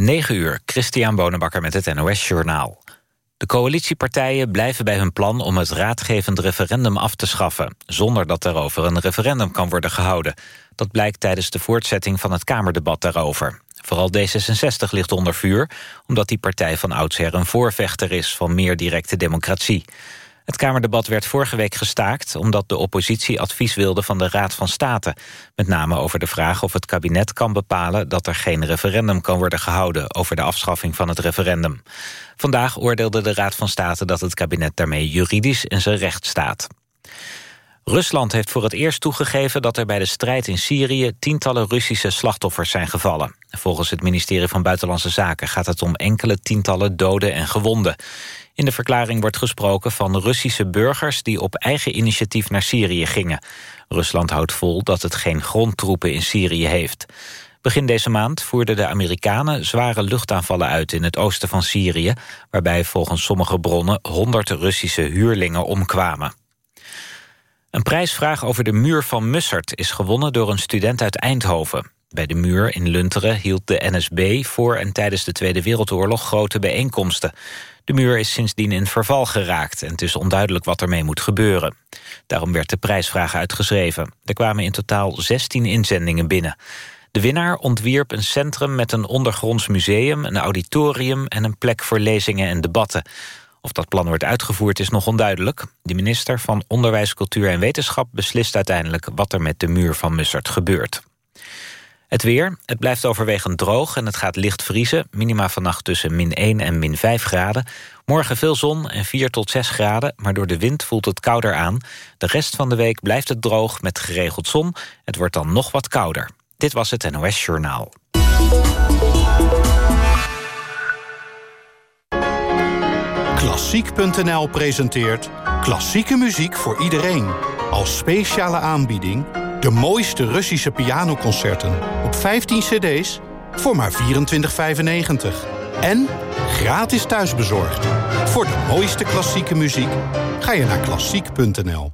9 uur, Christian Bonenbakker met het NOS Journaal. De coalitiepartijen blijven bij hun plan om het raadgevend referendum af te schaffen... zonder dat daarover een referendum kan worden gehouden. Dat blijkt tijdens de voortzetting van het Kamerdebat daarover. Vooral D66 ligt onder vuur, omdat die partij van oudsher een voorvechter is... van meer directe democratie. Het Kamerdebat werd vorige week gestaakt... omdat de oppositie advies wilde van de Raad van State. Met name over de vraag of het kabinet kan bepalen... dat er geen referendum kan worden gehouden... over de afschaffing van het referendum. Vandaag oordeelde de Raad van State dat het kabinet daarmee juridisch in zijn recht staat. Rusland heeft voor het eerst toegegeven dat er bij de strijd in Syrië tientallen Russische slachtoffers zijn gevallen. Volgens het ministerie van Buitenlandse Zaken gaat het om enkele tientallen doden en gewonden. In de verklaring wordt gesproken van Russische burgers die op eigen initiatief naar Syrië gingen. Rusland houdt vol dat het geen grondtroepen in Syrië heeft. Begin deze maand voerden de Amerikanen zware luchtaanvallen uit in het oosten van Syrië, waarbij volgens sommige bronnen honderd Russische huurlingen omkwamen. Een prijsvraag over de muur van Mussert is gewonnen door een student uit Eindhoven. Bij de muur in Lunteren hield de NSB voor en tijdens de Tweede Wereldoorlog grote bijeenkomsten. De muur is sindsdien in verval geraakt en het is onduidelijk wat ermee moet gebeuren. Daarom werd de prijsvraag uitgeschreven. Er kwamen in totaal 16 inzendingen binnen. De winnaar ontwierp een centrum met een ondergronds museum, een auditorium en een plek voor lezingen en debatten. Of dat plan wordt uitgevoerd is nog onduidelijk. De minister van Onderwijs, Cultuur en Wetenschap beslist uiteindelijk wat er met de muur van Mussert gebeurt. Het weer, het blijft overwegend droog en het gaat licht vriezen. Minima vannacht tussen min 1 en min 5 graden. Morgen veel zon en 4 tot 6 graden, maar door de wind voelt het kouder aan. De rest van de week blijft het droog met geregeld zon. Het wordt dan nog wat kouder. Dit was het NOS Journaal. Klassiek.nl presenteert klassieke muziek voor iedereen. Als speciale aanbieding de mooiste Russische pianoconcerten op 15 cd's voor maar 24,95. En gratis thuisbezorgd. Voor de mooiste klassieke muziek ga je naar klassiek.nl.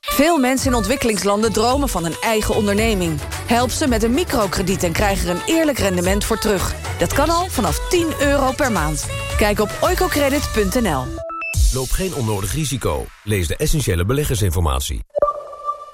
Veel mensen in ontwikkelingslanden dromen van een eigen onderneming. Help ze met een microkrediet en krijg er een eerlijk rendement voor terug. Dat kan al vanaf 10 euro per maand. Kijk op oicocredit.nl. Loop geen onnodig risico. Lees de essentiële beleggersinformatie.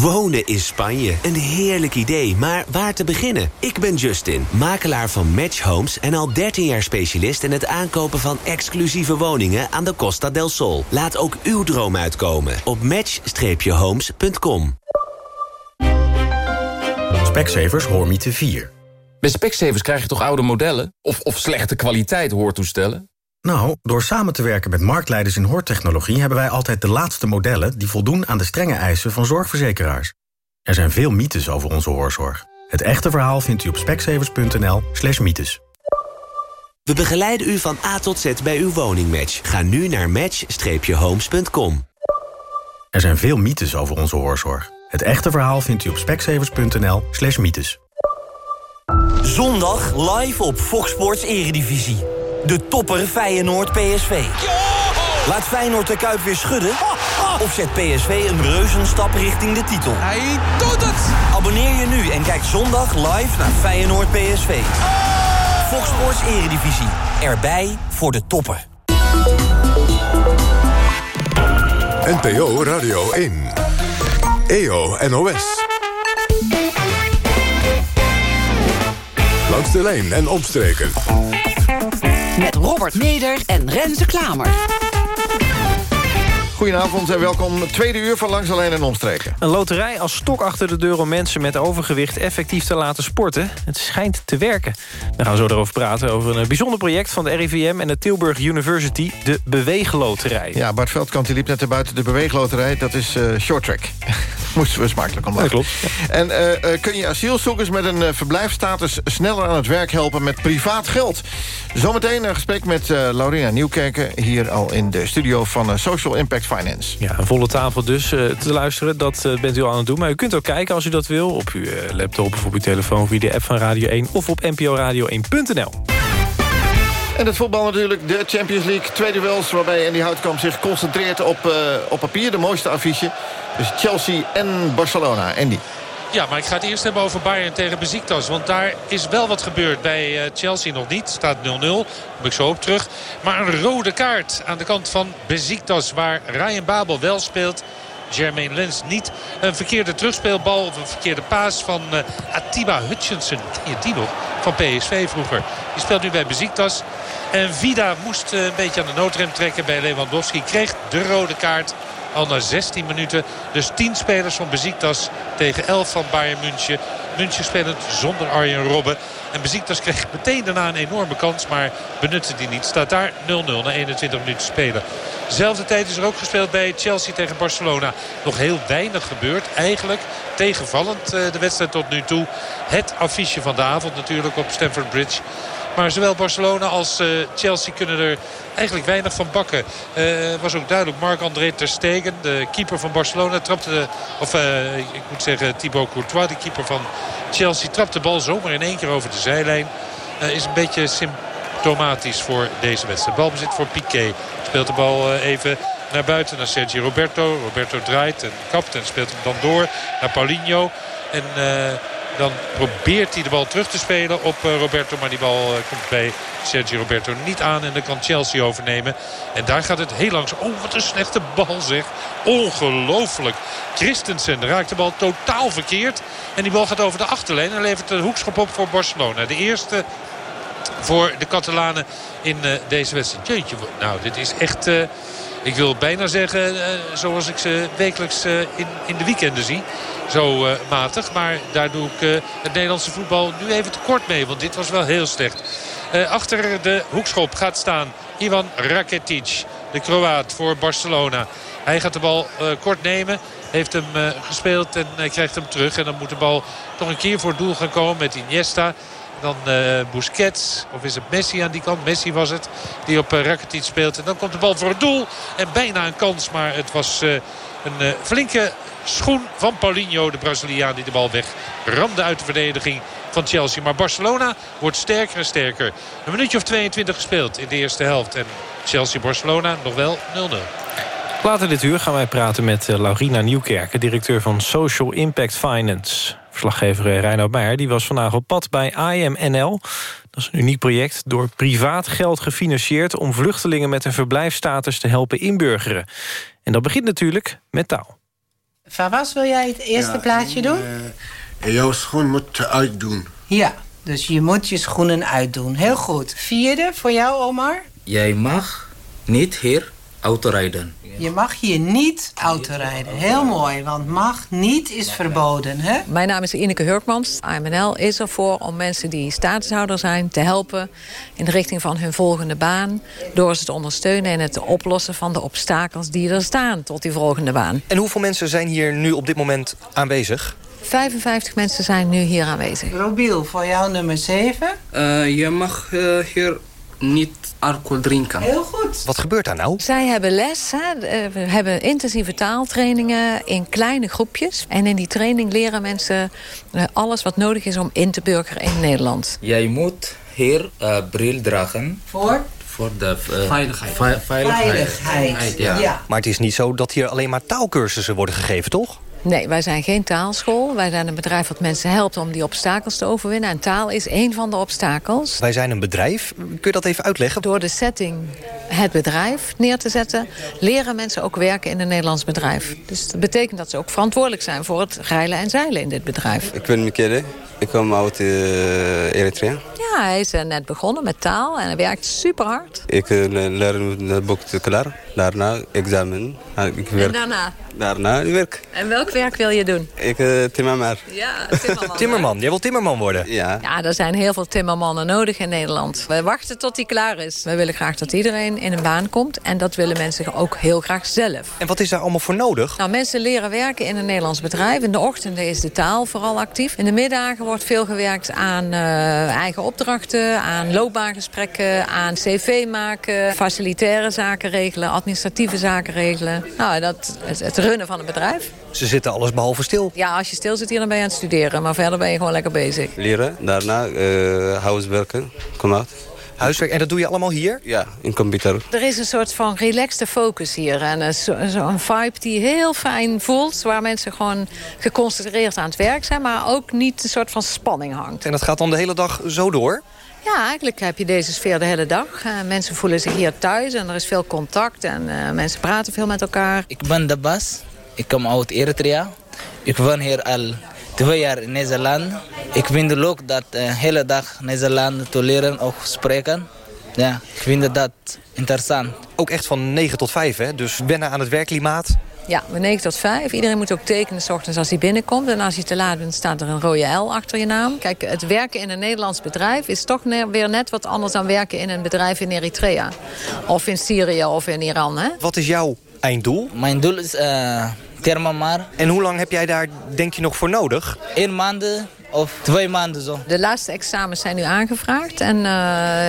Wonen in Spanje. Een heerlijk idee, maar waar te beginnen? Ik ben Justin, makelaar van Match Homes... en al 13 jaar specialist in het aankopen van exclusieve woningen... aan de Costa del Sol. Laat ook uw droom uitkomen op match-homes.com. Specsavers Hoormiete 4. Bij Specsavers krijg je toch oude modellen? Of, of slechte kwaliteit hoortoestellen? Nou, door samen te werken met marktleiders in hoortechnologie... hebben wij altijd de laatste modellen die voldoen aan de strenge eisen van zorgverzekeraars. Er zijn veel mythes over onze hoorzorg. Het echte verhaal vindt u op specsavers.nl slash mythes. We begeleiden u van A tot Z bij uw woningmatch. Ga nu naar match-homes.com. Er zijn veel mythes over onze hoorzorg. Het echte verhaal vindt u op specsavers.nl slash mythes. Zondag live op Fox Sports Eredivisie. De topper Feyenoord PSV. Laat Feyenoord de Kuip weer schudden? Of zet PSV een reuzenstap richting de titel? Hij doet het! Abonneer je nu en kijk zondag live naar Feyenoord PSV. Fox Sports Eredivisie. Erbij voor de toppen. NPO Radio 1. EO NOS. Langs de lijn en omstreken. Met Robert Meder en Renze Klamer. Goedenavond en welkom. Tweede uur van Langs Alleen en Omstreken. Een loterij als stok achter de deur om mensen met overgewicht effectief te laten sporten. Het schijnt te werken. We gaan zo erover praten over een bijzonder project van de RIVM en de Tilburg University, de Beweegloterij. Ja, Bart Veldkamp die liep net buiten de Beweegloterij. Dat is uh, short track. Moesten we smakelijk om lachen. klopt. En eh, eh, kun je asielzoekers met een uh, verblijfstatus... sneller aan het werk helpen met privaat geld? Zometeen een gesprek met Laurina Nieuwkerken... hier al in de studio van Social Impact Finance. Ja, een volle tafel dus te luisteren. Dat bent u al aan het doen. Maar u kunt ook kijken als u dat wil. Op uw laptop of op uw telefoon via de app van Radio 1... of op nporadio1.nl. En het voetbal natuurlijk, de Champions League. Tweede duels waarbij Andy Houtkamp zich concentreert op, uh, op papier. De mooiste affiche. Dus Chelsea en Barcelona. Andy. Ja, maar ik ga het eerst hebben over Bayern tegen Besiktas. Want daar is wel wat gebeurd. Bij Chelsea nog niet. Staat 0-0. Kom ik zo op terug. Maar een rode kaart aan de kant van Besiktas. Waar Ryan Babel wel speelt. Jermaine Lens niet. Een verkeerde terugspeelbal of een verkeerde paas van uh, Atiba Hutchinson. Ken die nog? Van PSV vroeger. Die speelt nu bij Besiktas. En Vida moest uh, een beetje aan de noodrem trekken bij Lewandowski. Kreeg de rode kaart al na 16 minuten. Dus 10 spelers van Besiktas tegen 11 van Bayern München. München spelend zonder Arjen Robben. En Besiktas kreeg meteen daarna een enorme kans. Maar benutte die niet. Staat daar 0-0 na 21 minuten spelen. Zelfde tijd is er ook gespeeld bij Chelsea tegen Barcelona. Nog heel weinig gebeurd. Eigenlijk tegenvallend de wedstrijd tot nu toe. Het affiche van de avond natuurlijk op Stamford Bridge. Maar zowel Barcelona als uh, Chelsea kunnen er eigenlijk weinig van bakken. Uh, was ook duidelijk Marc-André Ter Stegen, de keeper van Barcelona, trapte de, of uh, ik moet zeggen Thibaut Courtois, de keeper van Chelsea, trapte de bal zomaar in één keer over de zijlijn. is een beetje symptomatisch voor deze wedstrijd. Balbezit voor Piqué. Speelt de bal even naar buiten naar Sergio Roberto. Roberto draait en kapt en speelt hem dan door naar Paulinho. En dan probeert hij de bal terug te spelen op Roberto. Maar die bal komt bij Sergio Roberto niet aan. En dan kan Chelsea overnemen. En daar gaat het heel langzaam. Oh, wat een slechte bal zeg. Ongelooflijk. Christensen raakt de bal totaal verkeerd. En die bal gaat over de achterlijn. En levert de hoekschop op voor Barcelona. De eerste voor de Catalanen in uh, deze wedstrijd. Jeetje, nou dit is echt... ik wil bijna zeggen, uh, zoals ik ze wekelijks in, in de weekenden zie. Zo matig. Maar daar doe ik het Nederlandse voetbal nu even tekort mee. Want dit was wel heel slecht. achter de hoekschop gaat staan Ivan Rakitic. De Kroaat voor Barcelona. Hij gaat de bal kort nemen. Heeft hem gespeeld en krijgt hem terug. En dan moet de bal toch een keer voor doel gaan komen met Iniesta. Dan uh, Busquets, of is het Messi aan die kant? Messi was het, die op uh, Rakitic speelt. En dan komt de bal voor het doel. En bijna een kans, maar het was uh, een flinke schoen van Paulinho, de Braziliaan, die de bal weg ramde uit de verdediging van Chelsea. Maar Barcelona wordt sterker en sterker. Een minuutje of 22 gespeeld in de eerste helft. En Chelsea-Barcelona nog wel 0-0. Later dit uur gaan wij praten met Laurina Nieuwkerken... directeur van Social Impact Finance. Verslaggever Reinoud Meijer die was vandaag op pad bij IMNL. Dat is een uniek project door privaat geld gefinancierd... om vluchtelingen met een verblijfstatus te helpen inburgeren. En dat begint natuurlijk met taal. Favas, wil jij het eerste ja, plaatje doen? Uh, jouw schoen moet uitdoen. Ja, dus je moet je schoenen uitdoen. Heel goed. Vierde voor jou, Omar? Jij mag niet hier autorijden. Je mag hier niet autorijden. Heel mooi, want mag niet is verboden. Hè? Mijn naam is Ineke Hurkmans. AMNL is ervoor om mensen die statushouder zijn te helpen... in de richting van hun volgende baan... door ze te ondersteunen in het oplossen van de obstakels die er staan... tot die volgende baan. En hoeveel mensen zijn hier nu op dit moment aanwezig? 55 mensen zijn nu hier aanwezig. Robiel, voor jou nummer 7. Uh, je mag uh, hier niet alcohol drinken. Heel goed. Wat gebeurt daar nou? Zij hebben les. Hè. We hebben intensieve taaltrainingen in kleine groepjes. En in die training leren mensen alles wat nodig is om in te burgeren in Nederland. Jij moet hier uh, bril dragen. Voor? Voor de uh, veiligheid. Ve veiligheid. veiligheid. Ja. ja. Maar het is niet zo dat hier alleen maar taalkursussen worden gegeven, toch? Nee, wij zijn geen taalschool. Wij zijn een bedrijf dat mensen helpt om die obstakels te overwinnen. En taal is één van de obstakels. Wij zijn een bedrijf. Kun je dat even uitleggen? Door de setting het bedrijf neer te zetten... leren mensen ook werken in een Nederlands bedrijf. Dus dat betekent dat ze ook verantwoordelijk zijn... voor het reilen en zeilen in dit bedrijf. Ik ben Michele. Ik kom uit uh, Eritrea. Ja, hij is net begonnen met taal en hij werkt super hard. Ik uh, leer het boek te klaar. Daarna examen. Ah, Ik werk. En daarna? Daarna werk. En welk werk wil je doen? Ik uh, timmerman. Ja, timmerman. timmerman, jij wil timmerman worden? Ja. Ja, er zijn heel veel timmermannen nodig in Nederland. We wachten tot die klaar is. We willen graag dat iedereen in een baan komt. En dat willen mensen ook heel graag zelf. En wat is daar allemaal voor nodig? Nou, mensen leren werken in een Nederlands bedrijf. In de ochtenden is de taal vooral actief. In de middagen wordt veel gewerkt aan uh, eigen opdrachten, aan loopbaangesprekken, aan cv maken, facilitaire zaken regelen, administratieve zaken regelen. Nou, dat, het, het runnen van een bedrijf. Ze zitten alles behalve stil. Ja, als je stil zit hier, dan ben je aan het studeren. Maar verder ben je gewoon lekker bezig. Leren, daarna uh, huiswerken, kom uit. Huiswerk, en dat doe je allemaal hier? Ja, in computer. Er is een soort van relaxte focus hier. En zo'n zo vibe die heel fijn voelt. Waar mensen gewoon geconcentreerd aan het werk zijn. Maar ook niet een soort van spanning hangt. En dat gaat dan de hele dag zo door? Ja, eigenlijk heb je deze sfeer de hele dag. Uh, mensen voelen zich hier thuis en er is veel contact. En uh, mensen praten veel met elkaar. Ik ben de Bas. Ik kom uit Eritrea. Ik woon hier al twee jaar in Nederland. Ik vind het leuk dat de uh, hele dag Nederland te leren of spreken. Ja, ik vind dat interessant. Ook echt van 9 tot 5, hè? Dus wennen aan het werkklimaat. Ja, van 9 tot 5. Iedereen moet ook tekenen s ochtends als hij binnenkomt. En als je te laat bent, staat er een rode L achter je naam. Kijk, het werken in een Nederlands bedrijf is toch weer net wat anders dan werken in een bedrijf in Eritrea. Of in Syrië of in Iran, hè? Wat is jouw einddoel? Mijn doel is uh, Termamar. En hoe lang heb jij daar, denk je, nog voor nodig? Eén maand of twee maanden zo. De laatste examens zijn nu aangevraagd en uh,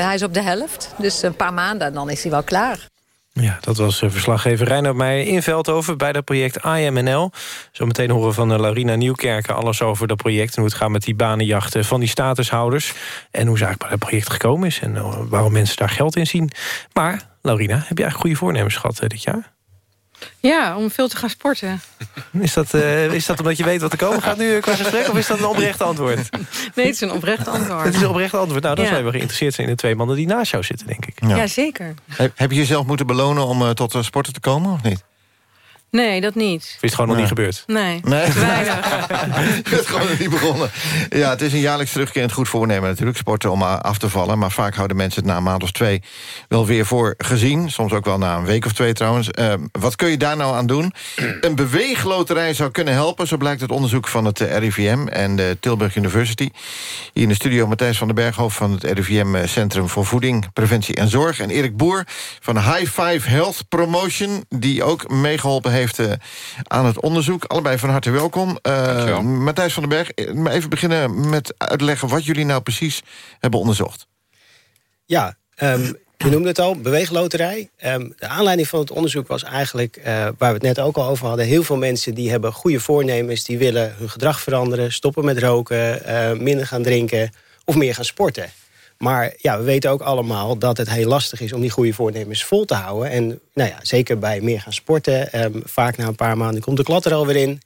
hij is op de helft. Dus een paar maanden en dan is hij wel klaar. Ja, dat was verslaggever Reinoud Meijer in Veldhoven... bij dat project IMNL. Zometeen horen we van Laurina Nieuwkerken alles over dat project... en hoe het gaat met die banenjachten van die statushouders... en hoe ze eigenlijk bij het project gekomen is... en waarom mensen daar geld in zien. Maar, Laurina, heb je eigenlijk goede voornemens gehad dit jaar? Ja, om veel te gaan sporten. Is dat, uh, is dat omdat je weet wat er komen gaat nu qua gesprek... of is dat een oprecht antwoord? Nee, het is een oprecht antwoord. Het is een oprecht antwoord. Nou, dan ja. zijn we geïnteresseerd zijn in de twee mannen die naast jou zitten, denk ik. Ja, ja zeker. Heb, heb je jezelf moeten belonen om uh, tot uh, sporten te komen, of niet? Nee, dat niet. Is het gewoon nog niet gebeurd? Nee, nee? te weinig. je bent gewoon nog niet begonnen. Ja, het is een jaarlijks terugkerend goed voornemen natuurlijk, sporten om af te vallen. Maar vaak houden mensen het na een maand of twee wel weer voor gezien. Soms ook wel na een week of twee trouwens. Uh, wat kun je daar nou aan doen? Een beweegloterij zou kunnen helpen, zo blijkt het onderzoek van het RIVM en de Tilburg University. Hier in de studio Matthijs van den Berg, hoofd van het RIVM Centrum voor Voeding, Preventie en Zorg. En Erik Boer van High Five Health Promotion, die ook meegeholpen heeft heeft uh, aan het onderzoek. Allebei van harte welkom. Uh, Matthijs van den Berg, maar even beginnen met uitleggen... wat jullie nou precies hebben onderzocht. Ja, um, je noemde het al, beweegloterij. Um, de aanleiding van het onderzoek was eigenlijk, uh, waar we het net ook al over hadden... heel veel mensen die hebben goede voornemens... die willen hun gedrag veranderen, stoppen met roken... minder gaan drinken of meer gaan sporten. Maar ja, we weten ook allemaal dat het heel lastig is... om die goede voornemens vol te houden. En nou ja, zeker bij meer gaan sporten. Um, vaak na een paar maanden komt de klat er alweer in.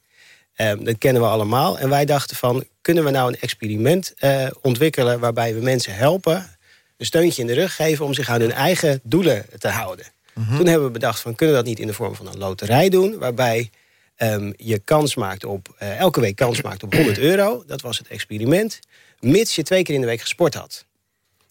Um, dat kennen we allemaal. En wij dachten van, kunnen we nou een experiment uh, ontwikkelen... waarbij we mensen helpen, een steuntje in de rug geven... om zich aan hun eigen doelen te houden. Mm -hmm. Toen hebben we bedacht van, kunnen we dat niet in de vorm van een loterij doen... waarbij um, je kans maakt op, uh, elke week kans maakt op 100 euro. Dat was het experiment. Mits je twee keer in de week gesport had.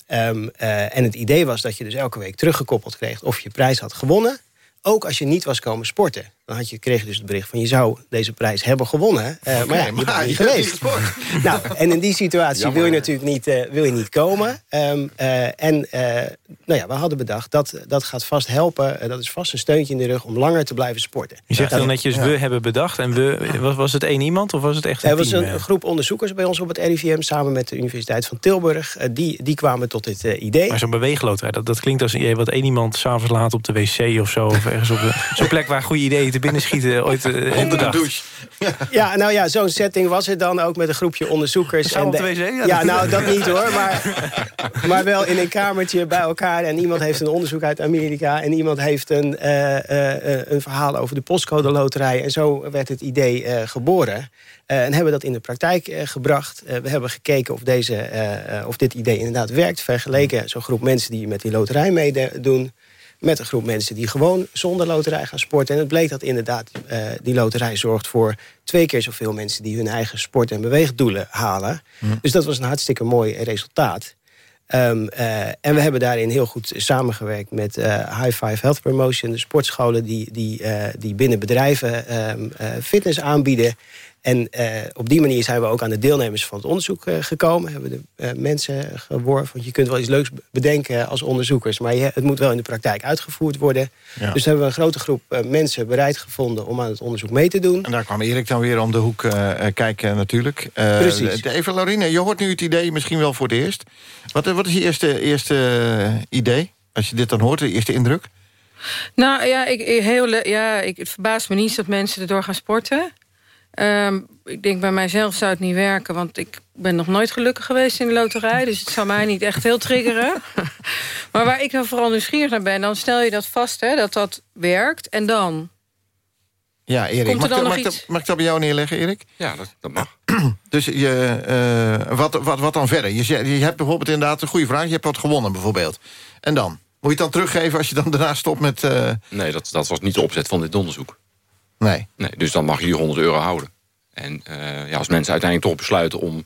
Um, uh, en het idee was dat je dus elke week teruggekoppeld kreeg... of je prijs had gewonnen, ook als je niet was komen sporten. Dan had je, kreeg je dus het bericht van je zou deze prijs hebben gewonnen. Uh, okay, maar ja, je bent er niet geweest. nou, en in die situatie Jammer. wil je natuurlijk niet, uh, wil je niet komen. Um, uh, en nou ja, we hadden bedacht dat dat gaat vast helpen. dat is vast een steuntje in de rug om langer te blijven sporten. Je zegt dat, heel netjes, ja. we hebben bedacht. En we, was, was het één iemand of was het echt een Er was team? een, een groep onderzoekers bij ons op het RIVM... samen met de Universiteit van Tilburg. die, die kwamen tot dit idee. Maar zo'n beweegloterij, dat, dat klinkt als een idee... wat één iemand s'avonds laat op de wc of zo. Of ergens op zo'n plek waar goede ideeën te binnen schieten ooit uh, Onder de douche. Ja, nou ja, zo'n setting was het dan ook met een groepje onderzoekers. en de, de, wc? Ja, ja nou dat niet hoor, maar, maar wel in een kamertje bij elkaar. En iemand heeft een onderzoek uit Amerika. En iemand heeft een, uh, uh, een verhaal over de postcode loterij. En zo werd het idee geboren. en hebben we dat in de praktijk gebracht. we hebben gekeken of, deze, of dit idee inderdaad werkt. Vergeleken zo'n groep mensen die met die loterij meedoen met een groep mensen die gewoon zonder loterij gaan sporten. En het bleek dat inderdaad uh, die loterij zorgt voor twee keer zoveel mensen... die hun eigen sport- en beweegdoelen halen. Mm. Dus dat was een hartstikke mooi resultaat. Ehm, eh, en we hebben daarin heel goed samengewerkt met eh, High Five Health Promotion... de sportscholen die, die, eh, die binnen bedrijven ehm, eh, fitness aanbieden... En eh, op die manier zijn we ook aan de deelnemers van het onderzoek eh, gekomen. Hebben de eh, mensen geworven. Want je kunt wel iets leuks bedenken als onderzoekers. Maar je, het moet wel in de praktijk uitgevoerd worden. Ja. Dus hebben we een grote groep eh, mensen bereid gevonden om aan het onderzoek mee te doen. En daar kwam Erik dan weer om de hoek kijken natuurlijk. Eh, Precies. Even, Laurine, je hoort nu het idee misschien wel voor het eerst. Wat, wat is je eerste, eerste idee? Als je dit dan hoort, de eerste indruk? Nou ja, ik, heel, ja ik, het verbaast me niet dat mensen erdoor gaan sporten. Ehm, ik denk bij mijzelf zou het niet werken, want ik ben nog nooit gelukkig geweest in de loterij. Dus het zou mij niet echt heel triggeren. maar waar ik dan vooral nieuwsgierig naar ben, dan stel je dat vast, hè, dat dat werkt. En dan? Ja, Erik. Komt er mag, dan ik- nog mag, ik iets? dat- mag ik dat bij jou neerleggen, Erik? Ja, dat, dat mag. Dus je, eh, wat, wat, wat dan verder? Je, je hebt bijvoorbeeld inderdaad een goede vraag. Je hebt wat gewonnen bijvoorbeeld. En dan? Moet je het dan teruggeven als je dan daarna stopt met... eh, Nee, dat, dat was niet de opzet van dit onderzoek. Nee. nee dus dan mag je die 100 euro houden. En eh, ja, als mensen uiteindelijk toch besluiten om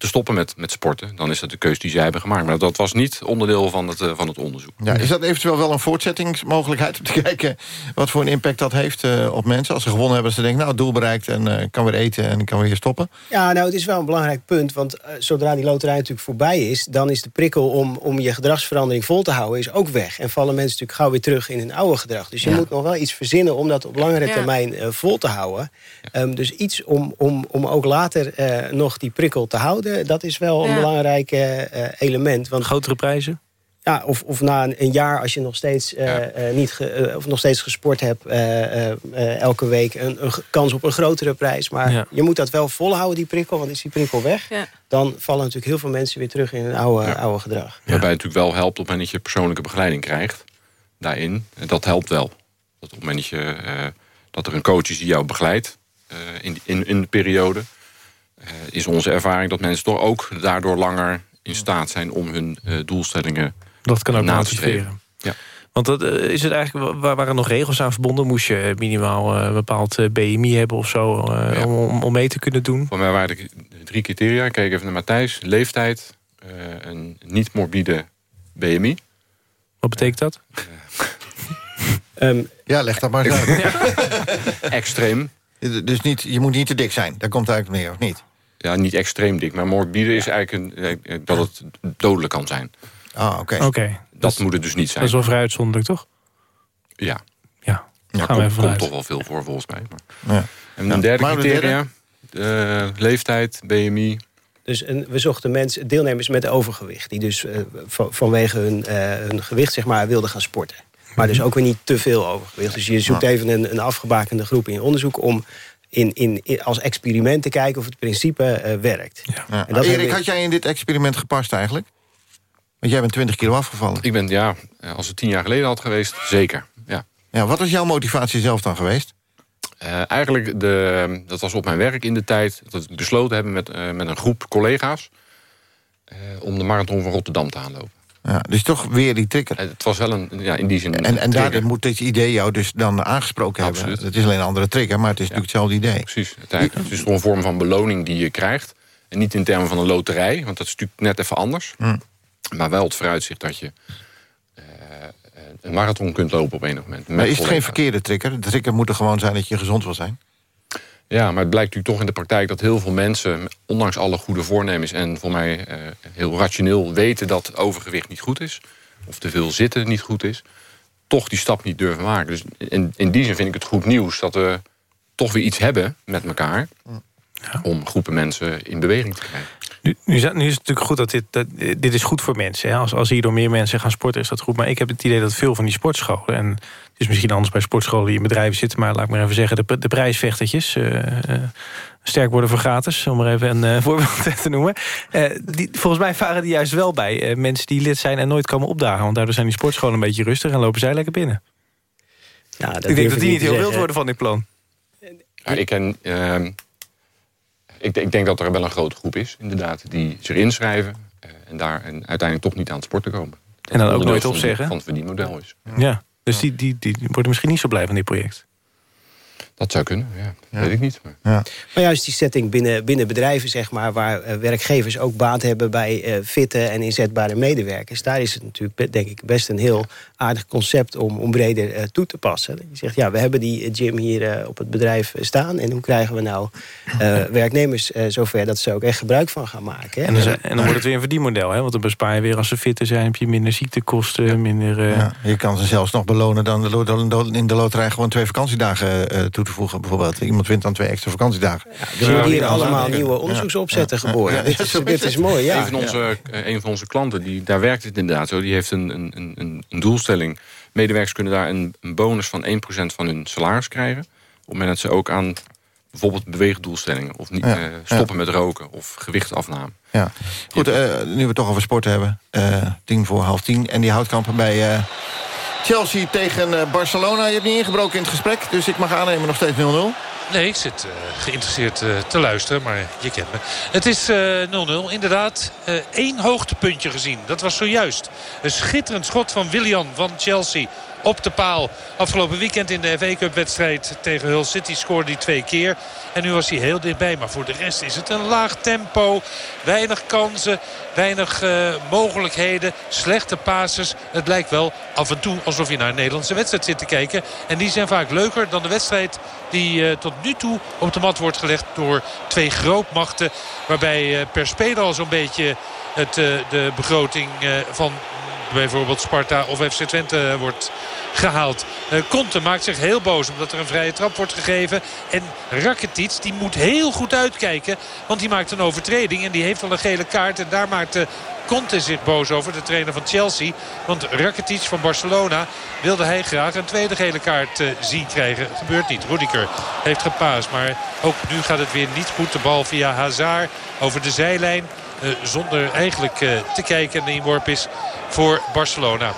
te stoppen met, met sporten... dan is dat de keuze die zij hebben gemaakt. Maar dat was niet onderdeel van het, eh, van het onderzoek. Ja, is dat eventueel wel een voortzettingsmogelijkheid om te kijken wat voor een impact dat heeft eh, op mensen? Als ze gewonnen hebben, ze denken, nou, doel bereikt en eh, kan weer eten en ik kan weer stoppen. Ja, nou, het is wel een belangrijk punt. Want zodra die loterij natuurlijk voorbij is... dan is de prikkel om, om je gedragsverandering vol te houden is ook weg. En vallen mensen natuurlijk gauw weer terug in hun oude gedrag. Dus je Ja. moet nog wel iets verzinnen om dat op langere Ja. termijn vol te houden. Ehm, dus iets om, om, om ook later eh, nog die prikkel te houden... dat is wel een Ja. belangrijk eh, eh, element. Want Grotere prijzen? Ja, of, of na een, een jaar als je nog steeds, eh, eh, niet ge- eh, of nog steeds gesport hebt... eh, eh, eh, elke week een, kans op een grotere prijs. Maar Ja. je moet dat wel volhouden, die prikkel. Want is die prikkel weg, Ja. dan vallen natuurlijk heel veel mensen... weer terug in hun oude, Ja. oude gedrag. Waarbij het natuurlijk wel helpt op het moment dat je persoonlijke begeleiding krijgt. Daarin. En dat helpt wel. Dat op het moment dat, je, eh, dat er een coach is die jou begeleidt eh, in, in, in de periode... eh, is onze ervaring dat mensen toch ook daardoor langer in staat zijn... om hun eh, doelstellingen Dat kan ook na te motiveren. streven. Ja. Want dat, eh, is het eigenlijk, wa- waren er nog regels aan verbonden? Moest je minimaal eh, een bepaald eh, BMI hebben of zo... eh, om, om, om mee te kunnen doen? Voor mij waren er drie criteria. Ik keek even naar Matthijs. Leeftijd, eh, een niet morbide BMI. Wat betekent dat? Ehm, Ja, leg dat maar eens uit. Extreem. Dus niet, je moet niet te dik zijn. Daar komt het eigenlijk neer, of niet? Ja, niet extreem dik. Maar morbide is eigenlijk een, eh, dat het dodelijk kan zijn. Ah, oké. Oké, Dat moet het dus niet zijn. dat is wel vrij uitzonderlijk, toch? Ja. Ja, Ja, gaan we komt, even komt vanuit. toch wel veel voor volgens mij. Maar. Ja. En een derde criteria. eh, leeftijd, BMI. Dus en we zochten mensen, deelnemers met overgewicht... die dus eh, va- vanwege hun, eh, hun gewicht zeg maar, wilden gaan sporten. Maar dus ook weer niet te veel overgewicht. Dus je zoekt even een, een afgebakende groep in je onderzoek... om in, in, in- als experiment te kijken of het principe eh, werkt. Ja. En dat Erik, had jij in dit experiment gepast eigenlijk? Want jij bent 20 kilo afgevallen. Ik ben, ja, als het tien jaar geleden had geweest, zeker. Ja. Ja, wat was jouw motivatie zelf dan geweest? Eh, eigenlijk, de, dat was op mijn werk in de tijd... dat we besloten hebben met, eh, met een groep collega's... eh, om de marathon van Rotterdam te aanlopen. Ja, dus toch weer die trigger. Het was wel een, ja, in die zin... En, en een daar trigger. moet dit idee jou dus dan aangesproken Absoluut. hebben. Het is alleen een andere trigger, maar het is natuurlijk hetzelfde idee. Precies. Het is toch een vorm van beloning die je krijgt. En niet in termen van een loterij, want dat is natuurlijk net even anders. Hm. Maar wel het vooruitzicht dat je eh, een marathon kunt lopen op enig moment. Maar is het geen verkeerde trigger? De trigger moet er gewoon zijn dat je gezond wil zijn. Ja, maar het blijkt natuurlijk toch in de praktijk dat heel veel mensen... ondanks alle goede voornemens en voor mij eh, heel rationeel weten... dat overgewicht niet goed is, of te veel zitten niet goed is... toch die stap niet durven maken. Dus in, in die zin vind ik het goed nieuws dat we toch weer iets hebben met elkaar... om groepen mensen in beweging te krijgen. Nu, nu, is het- natuurlijk goed dat dit, dat, dit is goed voor mensen. Hè? Als, als hierdoor meer mensen gaan sporten is dat goed. Maar ik heb het idee dat veel van die sportscholen... en is misschien anders bij sportscholen die in bedrijven zitten... maar laat ik maar even zeggen, de, de prijsvechtertjes... eh, eh, sterk worden voor gratis, om maar even een eh, voorbeeld te noemen. Eh, die, volgens mij varen die juist wel bij eh, mensen die lid zijn... en nooit komen opdagen. Want daardoor zijn die sportscholen een beetje rustig... en lopen zij lekker binnen. Ja, dat ik denk dat die niet heel wild worden van dit plan. Ja, ik, ken, ehm, ik, ik denk dat er wel een grote groep is, inderdaad, die zich inschrijven... eh, en daar en uiteindelijk toch niet aan het sporten komen. Dat En dan ook nooit opzeggen? Van het verdienmodel is. Ja, dus die, die, die worden misschien niet zo blij van dit project. Dat zou kunnen, ja. Weet ik niet. Maar... Ja. Maar juist die setting binnen, binnen bedrijven, zeg maar... waar eh, werkgevers ook baat hebben bij eh, fitte en inzetbare medewerkers... daar is het natuurlijk, denk ik, best een heel aardig concept... om, om breder eh, toe te passen. Je zegt, ja, we hebben die gym hier op het bedrijf staan... en hoe krijgen we nou eh, werknemers eh, zover... dat ze ook echt gebruik van gaan maken. hè? En dan, en dan wordt het weer een verdienmodel, hè? want dan bespaar je weer als ze fitter zijn... heb je minder ziektekosten, minder... eh, Ja, je kan ze zelfs nog belonen dan in de loterij gewoon twee vakantiedagen eh, toe te voegen. Bijvoorbeeld. Iemand wint dan twee extra vakantiedagen. er worden hier allemaal nieuwe onderzoeksopzetten geboren. Dit is- dit is mooi, ja. Een, van onze, eh, een van onze klanten, die, daar werkt het inderdaad zo... die heeft een, een, een, een doelstelling. Medewerkers kunnen daar een, een bonus van 1% van hun salaris krijgen... op het moment dat ze ook aan bijvoorbeeld beweegdoelstellingen... of niet, Ja, eh, stoppen met roken of gewichtafname. Ja. Goed, eh, nu we het toch over sport hebben. tien voor half tien. En die houtkampen bij Chelsea tegen eh, Barcelona. Je hebt niet ingebroken in het gesprek. Dus ik mag aannemen nog steeds 0-0. Nee, ik zit eh, geïnteresseerd eh, te luisteren, maar je kent me. Het is eh, 0-0. Inderdaad, één hoogtepuntje gezien. Dat was zojuist. Een schitterend schot van Willian van Chelsea op de paal. Afgelopen weekend in de FA Cup wedstrijd tegen Hull City scoorde hij twee keer. En nu was hij heel dichtbij. Maar voor de rest is het een laag tempo. Weinig kansen, weinig eh, mogelijkheden. Slechte passes. Het lijkt wel af en toe alsof je naar een Nederlandse wedstrijd zit te kijken. En die zijn vaak leuker dan de wedstrijd die eh, tot nu toe op de mat wordt gelegd door twee grootmachten. Waarbij eh, per speler al zo'n beetje het, de begroting van bijvoorbeeld Sparta of FC Twente eh, wordt gehaald. Eh, Conte maakt zich heel boos omdat er een vrije trap wordt gegeven. En Rakitic die moet heel goed uitkijken. Want die maakt een overtreding en die heeft al een gele kaart. En daar maakt Conte zich boos over, de trainer van Chelsea. Want Rakitic van Barcelona wilde hij graag een tweede gele kaart eh, zien krijgen. Gebeurt niet. Rudiger heeft gepaast. Maar ook nu gaat het weer niet goed. De bal via Hazard over de zijlijn. Eh, zonder eigenlijk eh, te kijken. En de inworp is voor Barcelona.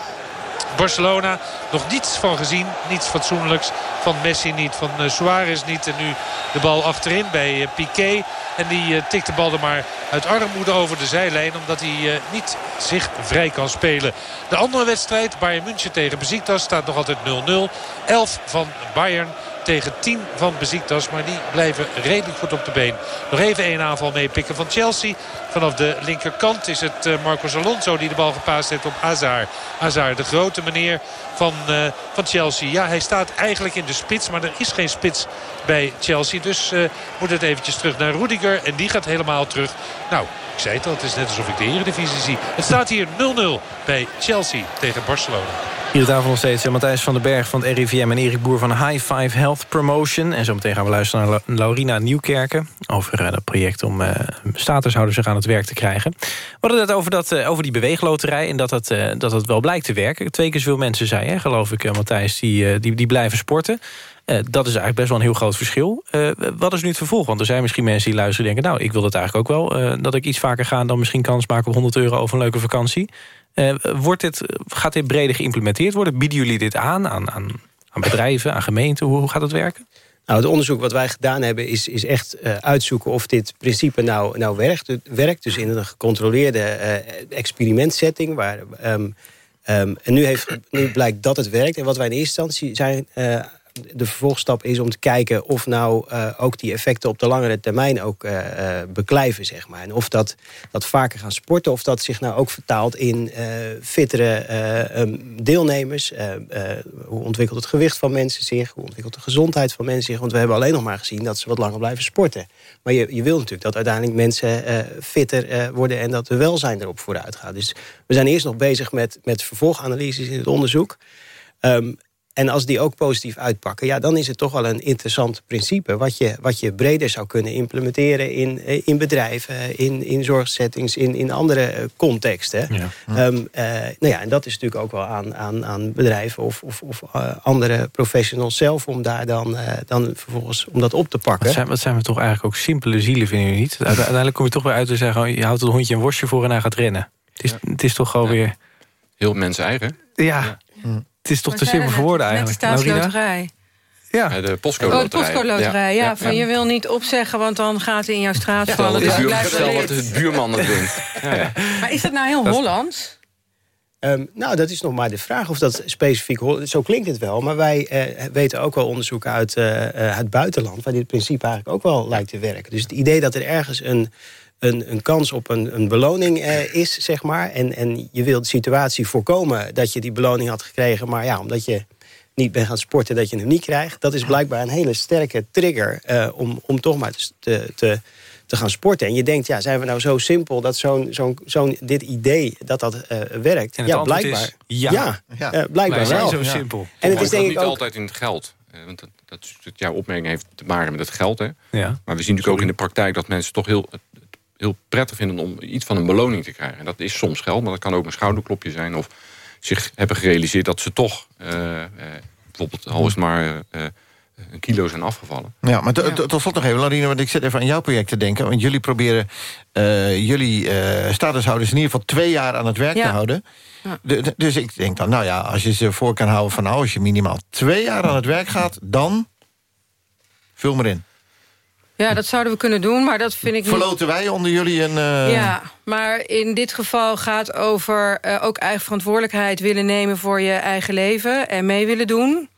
Barcelona nog niets van gezien. Niets fatsoenlijks van Messi niet. Van eh, Suarez niet. En nu de bal achterin bij Piqué. En die tikt de bal er maar uit armoede over de zijlijn. Omdat hij niet zich vrij kan spelen. De andere wedstrijd, Bayern München tegen Besiktas, staat nog altijd 0-0. 11 van Bayern tegen 10 van Besiktas. Maar die blijven redelijk goed op de been. Nog even één aanval meepikken van Chelsea. Vanaf de linkerkant is het eh, Marcos Alonso die de bal gepaast heeft op Hazard. Hazard, de grote meneer van, eh, van Chelsea. Ja, hij staat eigenlijk in de spits, maar er is geen spits bij Chelsea. Dus eh, moet het eventjes terug naar Rudiger. En die gaat helemaal terug. Nou, ik zei het al, het is net alsof ik de Eredivisie zie. Het staat hier 0-0 bij Chelsea tegen Barcelona. Hier tafel nog steeds eh, Matthijs van den Berg van het RIVM... en Erik Boer van High Five Health Promotion. En zometeen gaan we luisteren naar La- Laurina Nieuwkerken... over eh, dat project om eh, statushouders zich aan het werk te krijgen. We hadden het over, dat, over die beweegloterij... en dat het, eh, dat het wel blijkt te werken. Twee keer zoveel mensen, zei hè, geloof ik, Matthijs... Die, die, die blijven sporten. Dat is eigenlijk best wel een heel groot verschil. Wat is nu het vervolg? Want er zijn misschien mensen die luisteren en denken... nou, ik wil dat eigenlijk ook wel. dat ik iets vaker ga dan misschien kans maken op 100 euro... over een leuke vakantie. Eh, wordt dit, gaat dit breder geïmplementeerd worden? Bieden jullie dit aan aan, aan, aan bedrijven, aan gemeenten? Hoe, hoe gaat het werken? Nou, het onderzoek wat wij gedaan hebben is, is echt eh, uitzoeken of dit principe nou, nou werkt. Werkt dus in een gecontroleerde eh, experimentsetting. Waar, ehm, ehm, en nu, heeft, nu blijkt dat het werkt. En wat wij in eerste instantie zijn... de vervolgstap is om te kijken of nou eh, ook die effecten op de langere termijn ook eh, eh, beklijven, zeg maar. En of dat, dat vaker gaan sporten, of dat zich nou ook vertaalt in eh fittere eh, ehm, deelnemers. Hoe ontwikkelt het gewicht van mensen zich? Hoe ontwikkelt de gezondheid van mensen zich? Want we hebben alleen nog maar gezien dat ze wat langer blijven sporten. Maar je, je wil natuurlijk dat uiteindelijk mensen fitter worden en dat de welzijn erop vooruit gaat. Dus we zijn eerst nog bezig met, met vervolganalyses in het onderzoek. Ehm, en als die ook positief uitpakken, ja, dan is het toch wel een interessant principe... wat je, wat je breder zou kunnen implementeren in, eh, in bedrijven... in, in zorgsettings, in, in andere eh, contexten. Ja. Ehm, eh, nou ja, en dat is natuurlijk ook wel aan, aan, aan bedrijven of, of, of andere professionals zelf... om daar dan, eh, dan vervolgens om dat op te pakken. Wat zijn, wat zijn we toch eigenlijk ook simpele zielen, vinden jullie niet? Uite- Uiteindelijk kom je toch weer uit te zeggen... oh, je houdt het hondje een worstje voor en hij gaat rennen. Het is, het is toch gewoon weer... Heel mensen eigen. Ja, het is toch te simpel voor woorden eigenlijk. Net de staatsloterij. Ja. de Oh, postcode de postcode-loterij, ja. Van je wil niet opzeggen, want dan gaat hij in jouw straat vallen. de Dus buur- stel dat de buurman het wint. Ja, ja. Maar is dat nou heel Dat- Hollands? Ehm, nou, dat is nog maar de vraag of dat specifiek... Zo klinkt het wel, maar wij eh, weten ook wel onderzoek uit uh, het buitenland... waar dit principe eigenlijk ook wel lijkt te werken. Dus het idee dat er ergens een, een, een kans op een, een beloning is, zeg maar... En, en je wilt de situatie voorkomen dat je die beloning had gekregen... maar ja, omdat je niet bent gaan sporten, dat je hem niet krijgt... dat is blijkbaar een hele sterke trigger om, om toch maar te, te te gaan sporten. En je denkt, ja, zijn we nou zo simpel dat zo'n zo'n zo'n dit idee dat dat uh, werkt? ja, blijkbaar. Is, ja, ja, ja. Uh, blijkbaar wel. zo simpel. En het is denk ik niet ook... altijd in het geld. Want dat, dat, jouw opmerking heeft te maken met het geld. Hè? Ja. Maar we zien natuurlijk ook in de praktijk dat mensen toch heel, heel prettig vinden om iets van een beloning te krijgen. En dat is soms geld, maar dat kan ook een schouderklopje zijn. Of zich hebben gerealiseerd dat ze toch, bijvoorbeeld al is maar een kilo zijn afgevallen. Ja, maar tot slot nog even, Larine, want ik zit even aan jouw project te denken. Want jullie proberen uh, jullie uh, statushouders in ieder geval twee jaar aan het werk te houden. Ja. De, dus ik denk dan, nou ja, als je ze voor kan houden van... nou, als je minimaal twee jaar aan het werk gaat, dan vul maar in. Ja, dat zouden we kunnen doen, maar dat vind ik Verloten wij onder jullie een... Uh... Ja, maar in dit geval gaat over ook eigen verantwoordelijkheid willen nemen... voor je eigen leven en mee willen doen.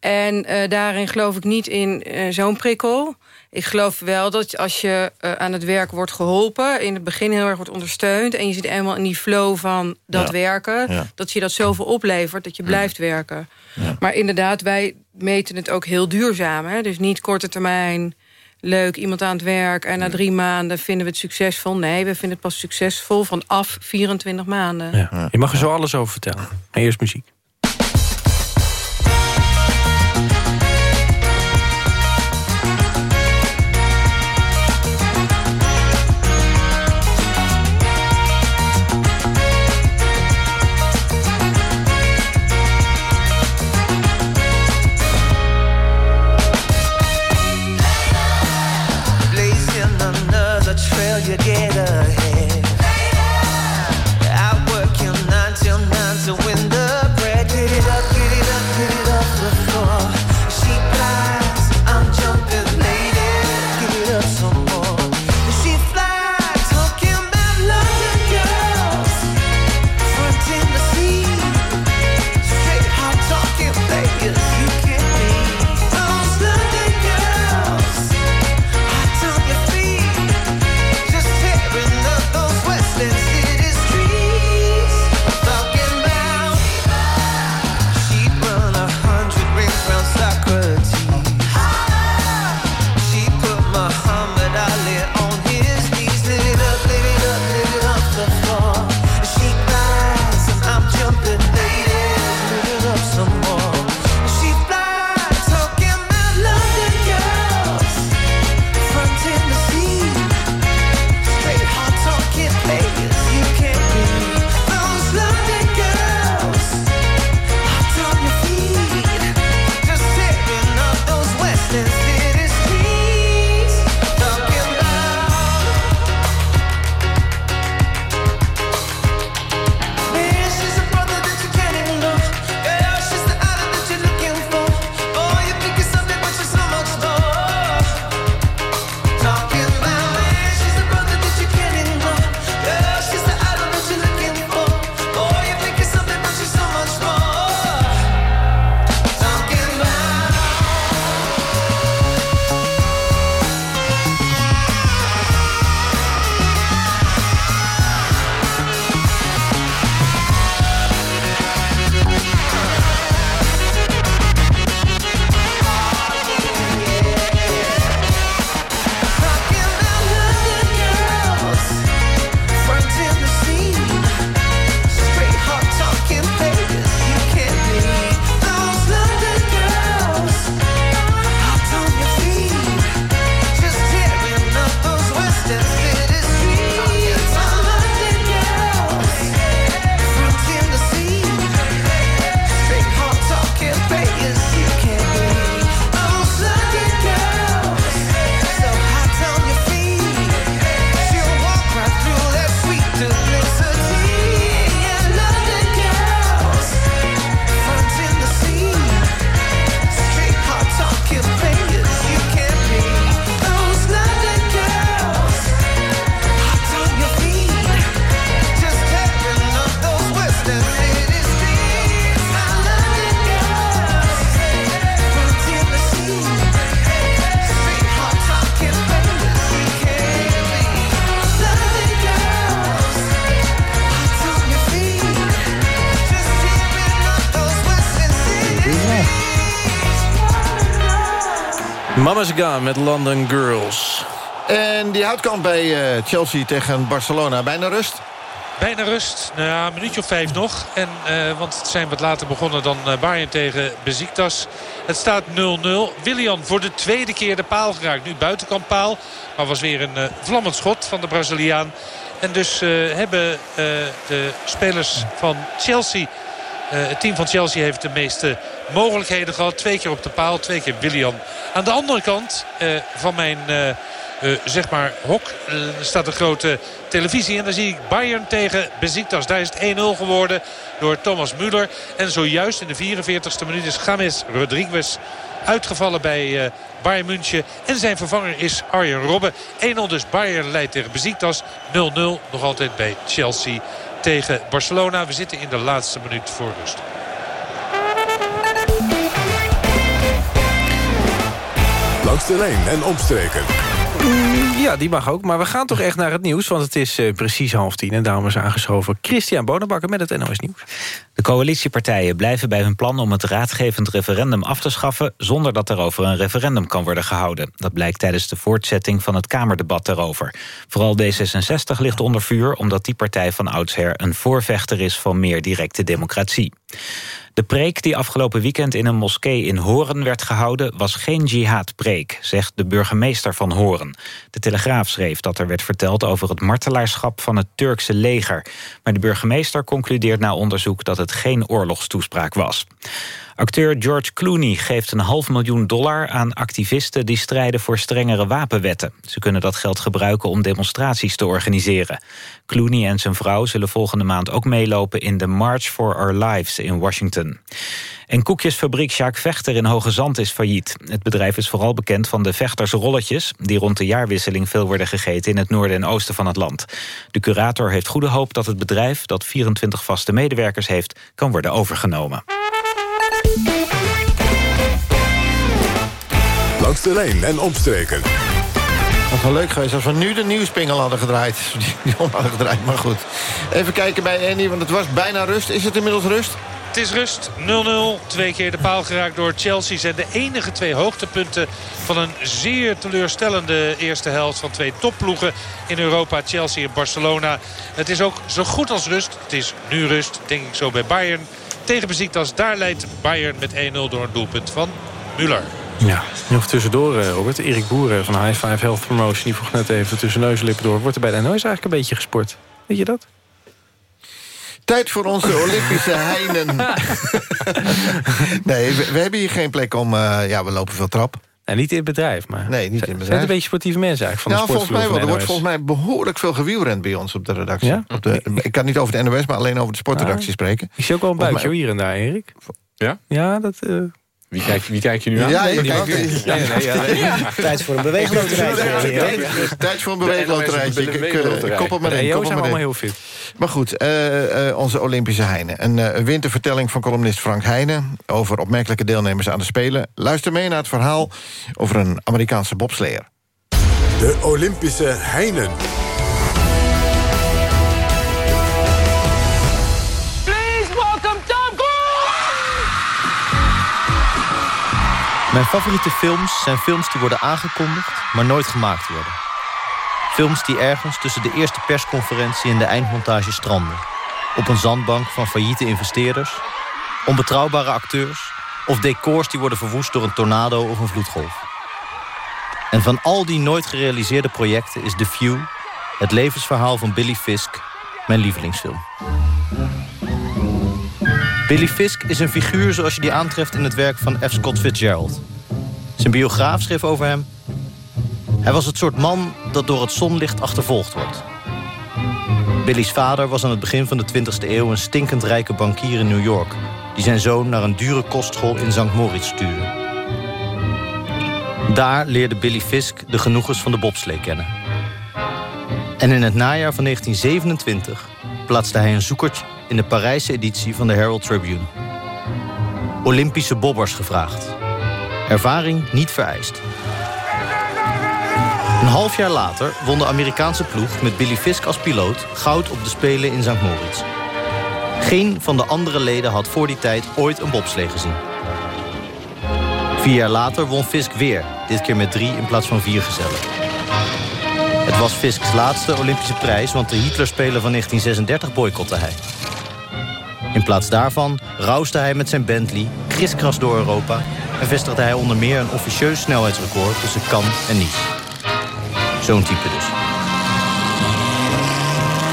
En uh, daarin geloof ik niet in zo'n prikkel. Ik geloof wel dat als je aan het werk wordt geholpen... in het begin heel erg wordt ondersteund... en je zit eenmaal in die flow van dat ja. werken... Ja. dat je dat zoveel oplevert dat je blijft werken. Maar inderdaad, wij meten het ook heel duurzaam. Hè? Dus niet korte termijn, leuk, iemand aan het werk... en na drie maanden vinden we het succesvol. Nee, we vinden het pas succesvol vanaf 24 maanden. Je mag er zo alles over vertellen. En eerst muziek. Met London Girls. En die houtkamp bij eh, Chelsea tegen Barcelona. Bijna rust. Bijna rust. Nou ja, een minuutje of vijf nog. En, eh, want het zijn wat later begonnen dan uh, Bayern tegen Beziktas. Het staat 0-0. Willian voor de tweede keer de paal geraakt. Nu buitenkant paal. Maar was weer een uh, vlammend schot van de Braziliaan. En dus hebben de spelers van Chelsea... het team van Chelsea heeft de meeste mogelijkheden gehad. Twee keer op de paal, twee keer Willian. Aan de andere kant van mijn uh, zeg maar hok. Staat een grote televisie en dan zie ik Bayern tegen Besiktas. Daar is het 1-0 geworden door Thomas Müller. En zojuist in de 44ste minuut is James Rodriguez uitgevallen bij uh, Bayern München. En zijn vervanger is Arjen Robben. 1-0 dus Bayern leidt tegen Besiktas. 0-0 nog altijd bij Chelsea tegen Barcelona. We zitten in de laatste minuut voor rust. Langs de lijn en omstreken. Ja, die mag ook. Maar we gaan toch echt naar het nieuws. Want het is uh, precies half tien. En daarom is aangeschoven Christian Bonenbakker met het NOS Nieuws. De coalitiepartijen blijven bij hun plan om het raadgevend referendum af te schaffen... zonder dat er over een referendum kan worden gehouden. Dat blijkt tijdens de voortzetting van het Kamerdebat daarover. Vooral D66 ligt onder vuur... omdat die partij van oudsher een voorvechter is van meer directe democratie. De preek die afgelopen weekend in een moskee in Horen werd gehouden... was geen jihadpreek, zegt de burgemeester van Horen. De Telegraaf schreef dat er werd verteld over het martelaarschap van het Turkse leger. Maar de burgemeester concludeert na onderzoek dat het geen oorlogstoespraak was. Acteur George Clooney geeft een half miljoen dollar aan activisten... die strijden voor strengere wapenwetten. Ze kunnen dat geld gebruiken om demonstraties te organiseren. Clooney en zijn vrouw zullen volgende maand ook meelopen... in de March for Our Lives in Washington. En koekjesfabriek Jacques Vechter in Hoge Zand is failliet. Het bedrijf is vooral bekend van de vechtersrolletjes... die rond de jaarwisseling veel worden gegeten in het noorden en oosten van het land. De curator heeft goede hoop dat het bedrijf... dat 24 vaste medewerkers heeft, kan worden overgenomen. Langs de lijn en omstreken. Wat wel leuk geweest als we nu de nieuwspingel hadden gedraaid. Die, die om hadden gedraaid, maar goed. Even kijken bij Andy, want het was bijna rust. Is het inmiddels rust? Het is rust. 0-0. Twee keer de paal geraakt door Chelsea. Zijn de enige twee hoogtepunten van een zeer teleurstellende eerste helft van twee topploegen in Europa. Chelsea en Barcelona. Het is ook zo goed als rust. Het is nu rust, denk ik zo bij Bayern. Tegen Besiktas, daar leidt Bayern met 1-0 door een doelpunt van Müller. Ja, nog tussendoor, eh, Robert. Erik Boeren van High Five Health Promotion... die vroeg net even tussen neus en lippen door. Wordt er bij de NOS eigenlijk een beetje gesport? Weet je dat? Tijd voor onze Olympische heinen. nee, we, we, hebben hier geen plek om... Uh, ja, we lopen veel trap. En niet in het bedrijf, maar... Nee, niet in het bedrijf. Zijn het een beetje sportieve mensen eigenlijk van nou, de volgens mij wel. Er wordt volgens mij behoorlijk veel gewielrend bij ons op de redactie. Ja? Op de, ik kan niet over de NOS, maar alleen over de sportredactie Ah. spreken. Ik zie ook wel een buikje mij- hier en daar, Erik. Ja? Ja, dat... eh, Wie kijk, wie kijk je nu aan? Ja, je. Ja. Tijd voor een beweegloterijtje. Tijd- Tijd voor een beweegloterijtje. Ik- ik, eh. Kop op maar in, kop op zijn maar heel fit. Maar goed, eh, eh, onze Olympische Heine. Een eh, wintervertelling van columnist Frank Heijnen... over opmerkelijke deelnemers aan de Spelen. Luister mee naar het verhaal over een Amerikaanse bobsleer. De Olympische Heinen. Mijn favoriete films zijn films die worden aangekondigd, maar nooit gemaakt worden. Films die ergens tussen de eerste persconferentie en de eindmontage stranden. Op een zandbank van failliete investeerders, onbetrouwbare acteurs... of decors die worden verwoest door een tornado of een vloedgolf. En van al die nooit gerealiseerde projecten is The View... het levensverhaal van Billy Fisk, mijn lievelingsfilm. Billy Fisk is een figuur zoals je die aantreft in het werk van F. Scott Fitzgerald. Zijn biograaf schreef over hem... Hij was het soort man dat door het zonlicht achtervolgd wordt. Billy's vader was aan het begin van de 20e eeuw... een stinkend rijke bankier in New York... die zijn zoon naar een dure kostschool in St. Moritz stuurde. Daar leerde Billy Fisk de genoegens van de bobslee kennen. En in het najaar van 1927 plaatste hij een zoekertje... in de Parijse editie van de Herald Tribune. Olympische bobbers gevraagd. Ervaring niet vereist. Een half jaar later won de Amerikaanse ploeg met Billy Fisk als piloot goud op de Spelen in St. Moritz. Geen van de andere leden had voor die tijd ooit een bobslee gezien. Vier jaar later won Fisk weer, dit keer met drie in plaats van vier gezellen. Het was Fisks laatste Olympische prijs, want de Hitlerspelen van 1936 boycotte hij. In plaats daarvan rauste hij met zijn Bentley, kriskras door Europa... en vestigde hij onder meer een officieus snelheidsrecord tussen Cannes en Nice. Zo'n type dus.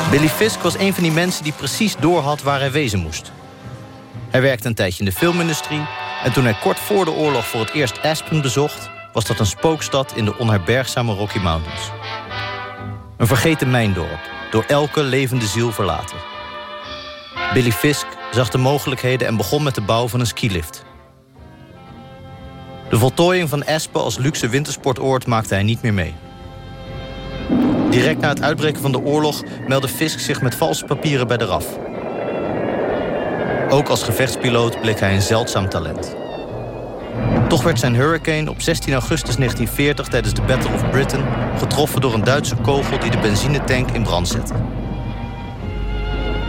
Billy Fisk was een van die mensen die precies doorhad waar hij wezen moest. Hij werkte een tijdje in de filmindustrie... en toen hij kort voor de oorlog voor het eerst Aspen bezocht... was dat een spookstad in de onherbergzame Rocky Mountains. Een vergeten mijndorp, door elke levende ziel verlaten. Billy Fisk zag de mogelijkheden en begon met de bouw van een skilift. De voltooiing van Aspen als luxe wintersportoord maakte hij niet meer mee. Direct na het uitbreken van de oorlog meldde Fisk zich met valse papieren bij de RAF. Ook als gevechtspiloot bleek hij een zeldzaam talent. Toch werd zijn Hurricane op 16 augustus 1940 tijdens de Battle of Britain... getroffen door een Duitse kogel die de benzinetank in brand zette.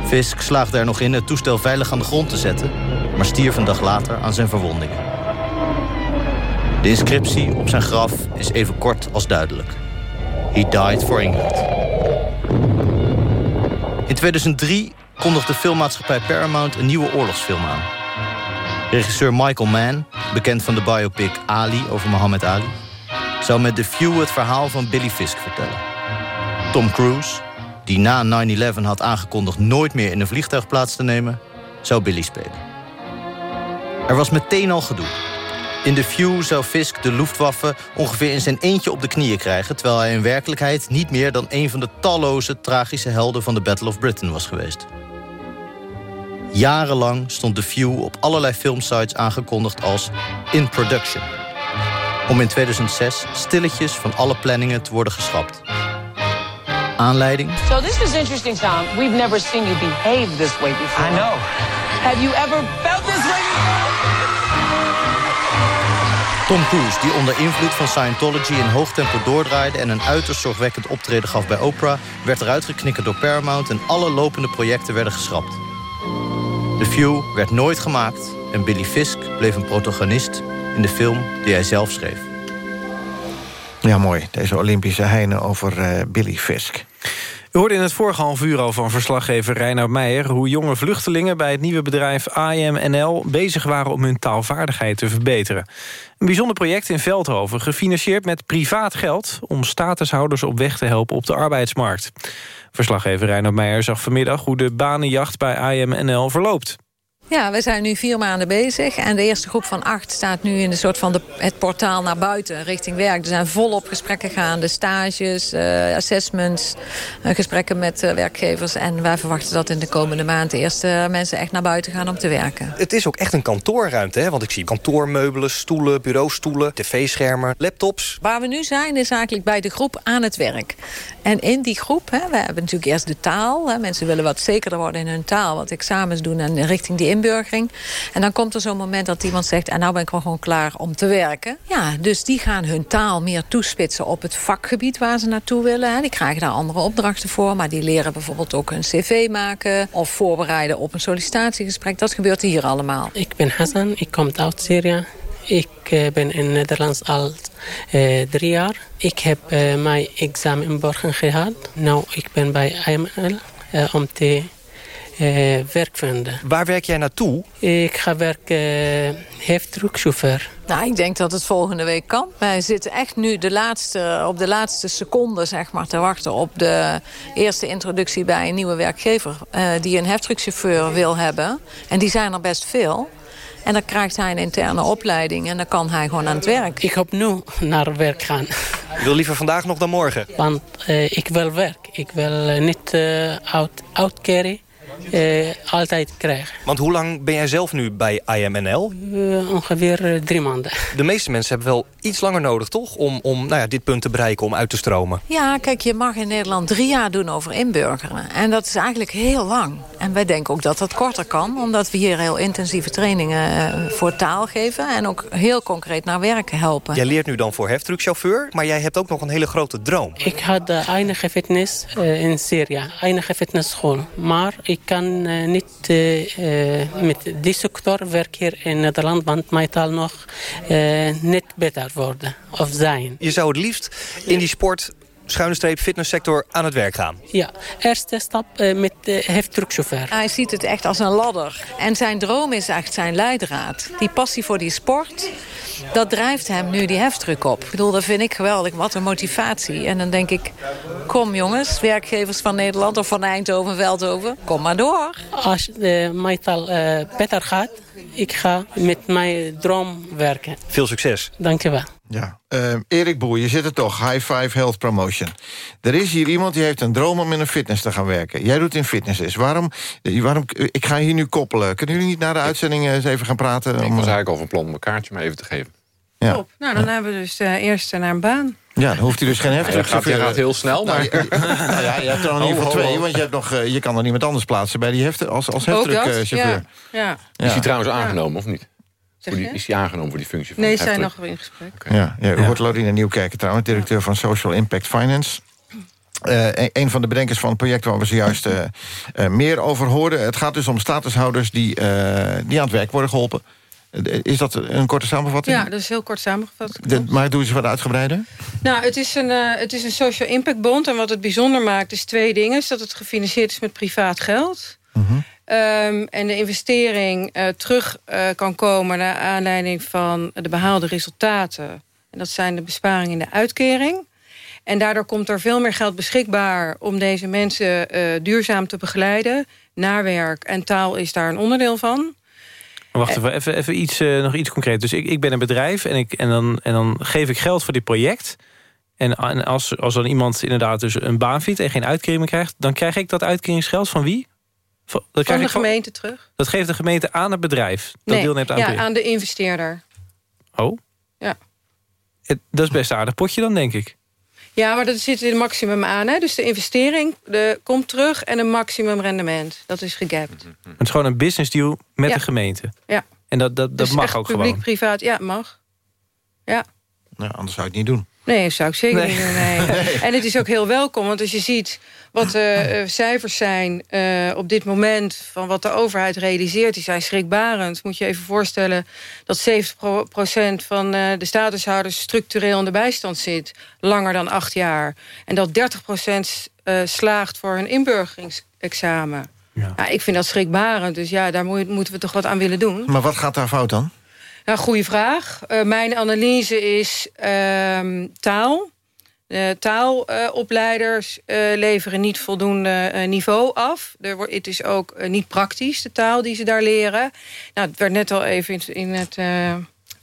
Fisk slaagde er nog in het toestel veilig aan de grond te zetten... maar stierf een dag later aan zijn verwondingen. De inscriptie op zijn graf is even kort als duidelijk. He died for England. In 2003 kondigde filmmaatschappij Paramount een nieuwe oorlogsfilm aan. Regisseur Michael Mann, bekend van de biopic Ali over Muhammad Ali... zou met The View het verhaal van Billy Fisk vertellen. Tom Cruise, die na 9-11 had aangekondigd nooit meer in een vliegtuig plaats te nemen... zou Billy spelen. Er was meteen al gedoe. In The View zou Fisk de Luftwaffe ongeveer in zijn eentje op de knieën krijgen... terwijl hij in werkelijkheid niet meer dan een van de talloze tragische helden van de Battle of Britain was geweest. Jarenlang stond The View op allerlei filmsites aangekondigd als in production. Om in 2006 stilletjes van alle planningen te worden geschrapt. Aanleiding? So this is interesting, Tom. We've never seen you behave this way before. I know. Have you ever felt this way Tom Cruise, die onder invloed van Scientology in hoog tempo doordraaide... en een uiterst zorgwekkend optreden gaf bij Oprah... werd eruit geknikkerd door Paramount en alle lopende projecten werden geschrapt. The View werd nooit gemaakt en Billy Fisk bleef een protagonist... in de film die hij zelf schreef. Ja, mooi. Deze Olympische heine over uh, Billy Fisk. U hoorde in het vorige half uur al van verslaggever Reinoud Meijer... hoe jonge vluchtelingen bij het nieuwe bedrijf AMNL... bezig waren om hun taalvaardigheid te verbeteren. Een bijzonder project in Veldhoven, gefinancierd met privaat geld... om statushouders op weg te helpen op de arbeidsmarkt. Verslaggever Reinoud Meijer zag vanmiddag hoe de banenjacht bij AMNL verloopt. Ja, we zijn nu vier maanden bezig. En de eerste groep van acht staat nu in de soort van de, het portaal naar buiten, richting werk. Er zijn volop gesprekken gaande, stages, uh, assessments, uh, gesprekken met uh, werkgevers. En wij verwachten dat in de komende maand de eerste mensen echt naar buiten gaan om te werken. Het is ook echt een kantoorruimte, hè? want ik zie kantoormeubelen, stoelen, bureaustoelen, tv-schermen, laptops. Waar we nu zijn is eigenlijk bij de groep aan het werk. En in die groep, hè, we hebben natuurlijk eerst de taal. Hè, mensen willen wat zekerder worden in hun taal, wat examens doen en richting die En dan komt er zo'n moment dat iemand zegt... en nou ben ik wel gewoon klaar om te werken. Ja, dus die gaan hun taal meer toespitsen op het vakgebied waar ze naartoe willen. Die krijgen daar andere opdrachten voor. Maar die leren bijvoorbeeld ook een cv maken... of voorbereiden op een sollicitatiegesprek. Dat gebeurt hier allemaal. Ik ben Hassan, ik kom uit Syrië. Ik uh, ben in Nederlands al uh, drie jaar. Ik heb uh, mijn examen in Borgen gehad. Nou, ik ben bij IML om te uh, werk vinden. Waar werk jij naartoe? Ik ga werken uh, heftruckchauffeur. Nou, ik denk dat het volgende week kan. Wij zitten echt nu de laatste, op de laatste seconde zeg maar, te wachten... op de eerste introductie bij een nieuwe werkgever... Uh, die een heftruckchauffeur wil hebben. En die zijn er best veel. En dan krijgt hij een interne opleiding en dan kan hij gewoon aan het werk. Ik hoop nu naar werk gaan. Je wil liever vandaag nog dan morgen? Want ik wil werk. Ik wil niet out, outcarry uh, altijd krijgen. Want hoe lang ben jij zelf nu bij IMNL? Uh, ongeveer uh, drie maanden. De meeste mensen hebben wel iets langer nodig, toch? Om, om nou ja, dit punt te bereiken, om uit te stromen. Ja, kijk, je mag in Nederland drie jaar doen over inburgeren. En dat is eigenlijk heel lang. En wij denken ook dat dat korter kan. Omdat we hier heel intensieve trainingen eh, voor taal geven. En ook heel concreet naar werk helpen. Jij leert nu dan voor heftruckchauffeur. Maar jij hebt ook nog een hele grote droom. Ik had uh, enige fitness uh, in Syrië. Enige fitnessschool. Maar ik kan uh, niet met die sector werken hier in Nederland. Want mijn taal nog niet beter worden. Of zijn. Je zou het liefst in die sport schuine streep fitnesssector aan het werk gaan. Ja, eerste stap uh, met heftruckchauffeur. Hij ziet het echt als een ladder. En zijn droom is echt zijn leidraad. Die passie voor die sport, dat drijft hem nu die heftruck op. Ik bedoel, dat vind ik geweldig. Wat een motivatie. En dan denk ik, kom jongens, werkgevers van Nederland of van Eindhoven, Veldhoven, kom maar door. Als de mijn taal uh, beter gaat, ik ga met mijn droom werken. Veel succes. Dank je wel. Ja. Uh, Erik Boer, je zit er toch. High Five Health Promotion. Er is hier iemand die heeft een droom om in een fitness te gaan werken. Jij doet in fitnesses. Waarom, waarom, ik ga hier nu koppelen. Kunnen jullie niet na de uitzending eens even gaan praten? Ik was eigenlijk al van plan om een kaartje maar even te geven. Ja. Top. Nou, dan hebben we dus uh, eerst naar een baan. Ja, dan hoeft hij dus geen heftruckchauffeur. Je gaat heel snel, maar... Nou, nou ja, je hebt er nog in ieder geval twee, want je, hebt nog, je kan er niemand anders plaatsen bij die heft, als, als heftruckchauffeur. Ja. Ja. Is hij trouwens aangenomen, of niet? Die, is hij aangenomen voor die functie? Van nee, ze zijn nog in gesprek. Okay. Ja, ja, u hoort Lorina Nieuwkerken trouwens, directeur van Social Impact Finance. Uh, een van de bedenkers van het project waar we zojuist uh, uh, meer over hoorden. Het gaat dus om statushouders die, die aan het werk worden geholpen. Is dat een korte samenvatting? Ja, dat is heel kort samengevat. De, maar doe eens wat uitgebreider. Nou, het is, een, het is een social impact bond. En wat het bijzonder maakt is twee dingen. Is dat het gefinancierd is met privaat geld. Uh -huh. Um, en de investering uh, terug uh, kan komen... naar aanleiding van de behaalde resultaten. En dat zijn de besparingen in de uitkering. En daardoor komt er veel meer geld beschikbaar... om deze mensen uh, duurzaam te begeleiden. Naar werk en taal is daar een onderdeel van. Wacht even, even, even iets, nog iets concreet. Dus ik, ik ben een bedrijf en, ik, en, dan, en dan geef ik geld voor dit project... En als, als dan iemand inderdaad dus een baan vindt en geen uitkering krijgt... dan krijg ik dat uitkeringsgeld van wie? Dat van de gemeente van, terug. Dat geeft de gemeente aan het bedrijf dat nee, deelneemt aan ja, aan de investeerder. Oh? Ja. Het, dat is best een aardig potje dan, denk ik. Ja, maar dat zit in het maximum aan. Hè? Dus de investering de, komt terug en een maximum rendement. Dat is gegapt. Het is gewoon een business deal met ja. de gemeente. Ja. En dat, dat, dat dus mag ook publiek, gewoon. privaat, ja, mag. Ja. Nou, anders zou ik het niet doen. Nee, dat zou ik zeker nee. niet doen. Nee. nee. En het is ook heel welkom, want als je ziet wat de uh, cijfers zijn uh, op dit moment... van wat de overheid realiseert, die zijn schrikbarend. Moet je even voorstellen dat 70% van uh, de statushouders... structureel in de bijstand zit, langer dan acht jaar. En dat 30% slaagt voor een inburgeringsexamen. Ja. Ik vind dat schrikbarend, dus ja, daar moet, moeten we toch wat aan willen doen. Maar wat gaat daar fout dan? Nou, goede vraag. Mijn analyse is uh, taal. De taalopleiders uh, leveren niet voldoende uh, niveau af. Er wordt, het is ook uh, niet praktisch, de taal die ze daar leren. Nou, het werd net al even in, in het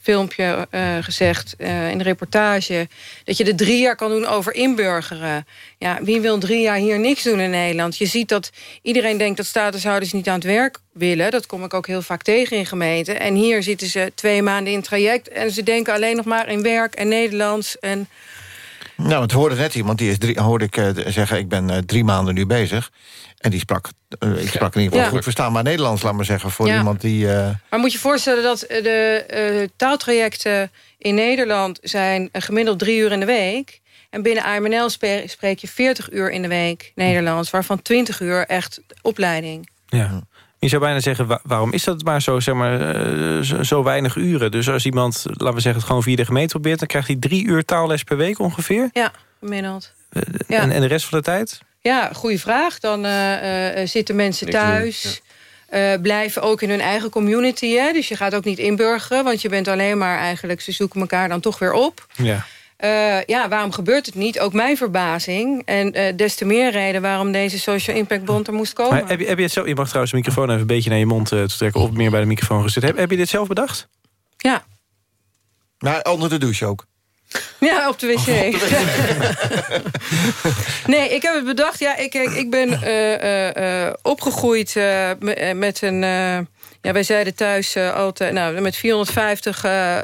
filmpje gezegd, in de reportage... dat je er drie jaar kan doen over inburgeren. Ja, wie wil drie jaar hier niks doen in Nederland? Je ziet dat iedereen denkt dat statushouders niet aan het werk willen. Dat kom ik ook heel vaak tegen in gemeenten. En hier zitten ze twee maanden in traject... en ze denken alleen nog maar in werk en Nederlands... en nou, het hoorde net iemand, die is drie, hoorde ik uh, zeggen... ik ben uh, drie maanden nu bezig. En die sprak, uh, ik sprak in ieder geval ja. goed verstaanbaar Nederlands... laat maar zeggen, voor ja. iemand die... Maar moet je voorstellen dat de taaltrajecten in Nederland... zijn gemiddeld drie uur in de week... En binnen AMNL spreek je 40 uur in de week Nederlands... waarvan 20 uur echt opleiding. Ja. Je zou bijna zeggen, waarom is dat maar zo, zeg maar, uh, zo weinig uren? Dus als iemand, laten we zeggen, het gewoon via de gemeente probeert... dan krijgt hij drie uur taalles per week ongeveer? Ja, gemiddeld. Uh, ja. En, en, de rest van de tijd? Ja, goede vraag. Dan uh, zitten mensen thuis... Blijven ook in hun eigen community. Hè? Dus je gaat ook niet inburgeren, want je bent alleen maar eigenlijk... ze zoeken elkaar dan toch weer op. Ja. Uh, ja, waarom gebeurt het niet? Ook mijn verbazing. En uh, des te meer reden waarom deze Social Impact Bond er moest komen. Maar heb, je, heb je het zelf, je mag trouwens de microfoon even een beetje naar je mond uh, te trekken... of meer bij de microfoon gezet. Heb, heb je dit zelf bedacht? Ja. Maar onder de douche ook? Ja, op de wc. Op de wc. nee, ik heb het bedacht. Ja, ik, ik ben uh, uh, uh, opgegroeid met een Ja, wij zeiden thuis uh, altijd, nou, met 450 uh,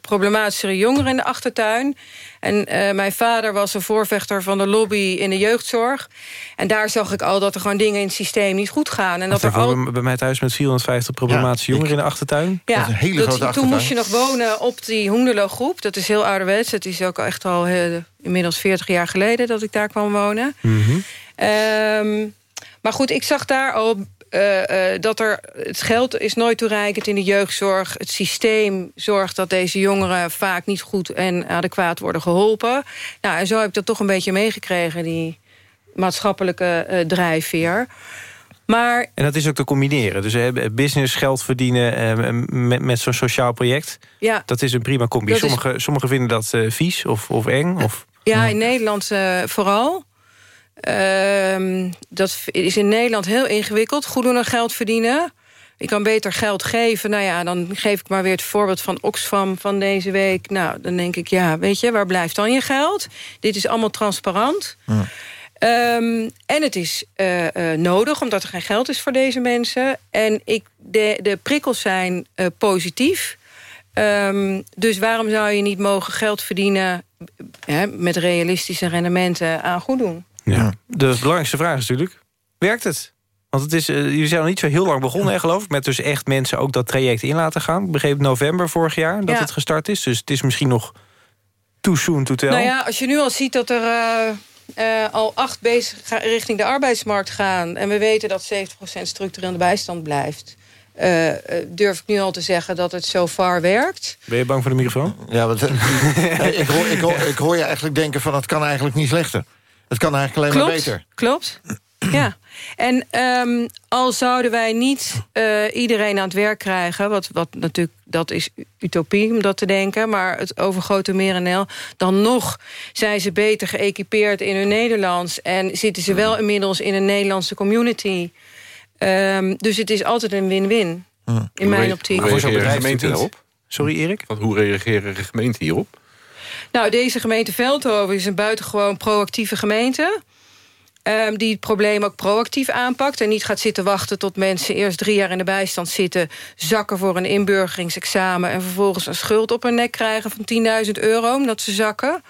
problematische jongeren in de achtertuin. En uh, mijn vader was een voorvechter van de lobby in de jeugdzorg. En daar zag ik al dat er gewoon dingen in het systeem niet goed gaan. En dat er al... Bij mij thuis met 450 problematische ja, jongeren in de achtertuin? Ja, dat is een hele dat, grote achtertuin. Toen moest je nog wonen op die Hoenderloo-groep. Dat is heel ouderwets. Het is ook echt al heel, inmiddels 40 jaar geleden dat ik daar kwam wonen. Mm -hmm. um, maar goed, ik zag daar al uh, uh, dat er, het geld is nooit toereikend in de jeugdzorg. Het systeem zorgt dat deze jongeren vaak niet goed en adequaat worden geholpen. Nou, en zo heb ik dat toch een beetje meegekregen, die maatschappelijke uh, drijfveer. Maar, en dat is ook te combineren. Dus business, geld verdienen met, met zo'n sociaal project. Ja, dat is een prima combi. Sommigen is... sommige vinden dat vies of, of eng. Of, ja, in Nederland vooral. Um, dat is in Nederland heel ingewikkeld. Goed doen geld verdienen. Ik kan beter geld geven. Nou ja, dan geef ik maar weer het voorbeeld van Oxfam van deze week. Nou, dan denk ik, ja, weet je, waar blijft dan je geld? Dit is allemaal transparant. Um, en het is uh, uh, nodig, omdat er geen geld is voor deze mensen. En ik, de, de prikkels zijn uh, positief. Um, dus waarom zou je niet mogen geld verdienen... Hè, met realistische rendementen aan goed doen? Ja. De belangrijkste vraag is natuurlijk, werkt het? Want het is, uh, jullie zijn nog niet zo heel lang begonnen, hè, geloof ik... met dus echt mensen ook dat traject in laten gaan. Ik begreep november vorig jaar dat ja. het gestart is. Dus het is misschien nog too soon to tell. Nou ja, als je nu al ziet dat er uh, uh, al acht bezig richting de arbeidsmarkt gaan... en we weten dat 70% structureel in de bijstand blijft... Uh, durf ik nu al te zeggen dat het zo far werkt. Ben je bang voor de microfoon? Ja, want, ik, hoor, ik, hoor, ik hoor je eigenlijk denken van het kan eigenlijk niet slechter. Het kan eigenlijk alleen klopt, maar beter. Klopt, ja. En um, al zouden wij niet uh, iedereen aan het werk krijgen... Wat, wat natuurlijk, dat is utopie om dat te denken... maar het overgrote merendeel... dan nog zijn ze beter geëquipeerd in hun Nederlands... en zitten ze wel inmiddels in een Nederlandse community. Um, dus het is altijd een win-win, in mijn optiek. Hoe reageren gemeenten daarop? Sorry, Erik? Want hoe reageren de gemeenten hierop? Nou, deze gemeente Veldhoven is een buitengewoon proactieve gemeente. Um, die het probleem ook proactief aanpakt... en niet gaat zitten wachten tot mensen eerst drie jaar in de bijstand zitten... zakken voor een inburgeringsexamen... en vervolgens een schuld op hun nek krijgen van 10.000 euro... omdat ze zakken.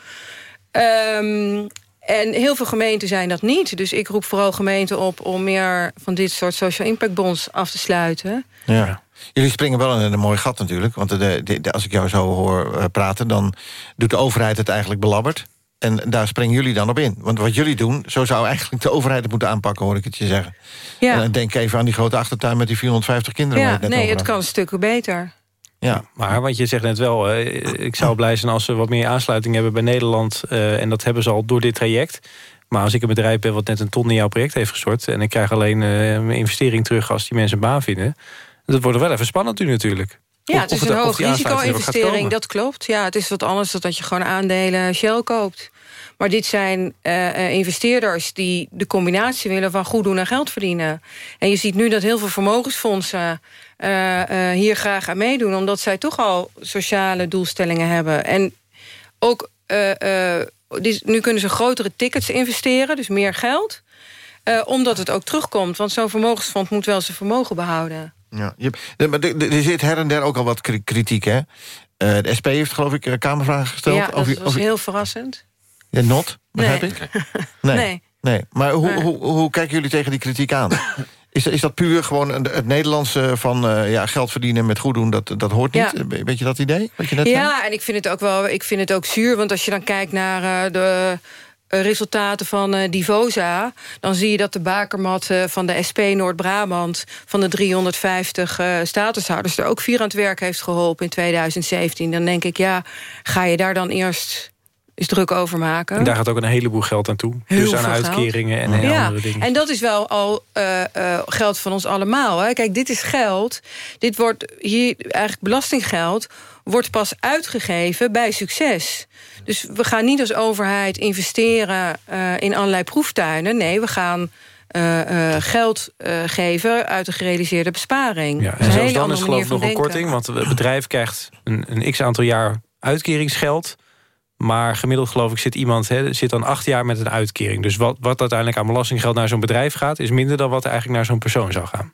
Um, en heel veel gemeenten zijn dat niet. Dus ik roep vooral gemeenten op... om meer van dit soort social impact bonds af te sluiten. Ja. Jullie springen wel in een mooi gat natuurlijk. Want de, de, de, als ik jou zo hoor uh, praten... dan doet de overheid het eigenlijk belabberd. En daar springen jullie dan op in. Want wat jullie doen, zo zou eigenlijk de overheid het moeten aanpakken... hoor ik het je zeggen. Ja. En denk even aan die grote achtertuin met die 450 kinderen. Ja, het net nee, het kan een stuk beter. Ja. Maar want je zegt net wel, uh, ik zou blij zijn als ze wat meer aansluiting hebben bij Nederland. Uh, en dat hebben ze al door dit traject. Maar als ik een bedrijf ben wat net een ton in jouw project heeft gestort... en ik krijg alleen uh, mijn investering terug als die mensen een baan vinden... dat wordt wel even spannend nu natuurlijk. Ja, het is een hoog er risico-investering, dat klopt. Ja, het is wat anders dan dat je gewoon aandelen Shell koopt. Maar dit zijn eh, eh, investeerders die de combinatie willen van goed doen en geld verdienen. En je ziet nu dat heel veel vermogensfondsen eh, hier graag aan meedoen... omdat zij toch al sociale doelstellingen hebben. En ook, nu kunnen ze grotere tickets investeren, dus meer geld... omdat het ook terugkomt, want zo'n vermogensfonds moet wel zijn vermogen behouden. Ja, maar er zit her en der ook al wat kri- kritiek, hè? Eh, de SP heeft geloof ik eh, kamervragen gesteld. ja, dat over, was heel verrassend. Ja, not, begrijp Nee. ik? Nee. Nee. nee. Maar hoe, hoe, hoe kijken jullie tegen die kritiek aan? Is, is dat puur gewoon het Nederlandse van eh, ja, geld verdienen met goed doen? Dat, dat hoort niet? Ja. Weet je dat idee? Wat je net zei? Ja, en ik vind het ook wel ik vind het ook zuur. Want als je dan kijkt naar de resultaten van eh, Divosa... dan zie je dat de bakermat eh, van de SP Noord-Brabant... van de 350 eh, statushouders er ook vier aan het werk heeft geholpen in 2017. Dan denk ik, ja, ga je daar dan eerst eens druk over maken? En daar gaat ook een heleboel geld aan toe. Heel dus aan uitkeringen en, en ja, andere dingen. en dat is wel al eh, eh, geld van ons allemaal. Hè. Kijk, dit is geld. Dit wordt hier eigenlijk belastinggeld wordt pas uitgegeven bij succes. Dus we gaan niet als overheid investeren eh, in allerlei proeftuinen. Nee, we gaan eh, eh, geld geven uit de gerealiseerde besparing. Ja, en zelfs dan is geloof ik nog een korting. Want het bedrijf krijgt een, een x-aantal jaar uitkeringsgeld. Maar gemiddeld geloof ik zit iemand hè, zit dan acht jaar met een uitkering. Dus wat, wat uiteindelijk aan belastinggeld naar zo'n bedrijf gaat... is minder dan wat eigenlijk naar zo'n persoon zou gaan.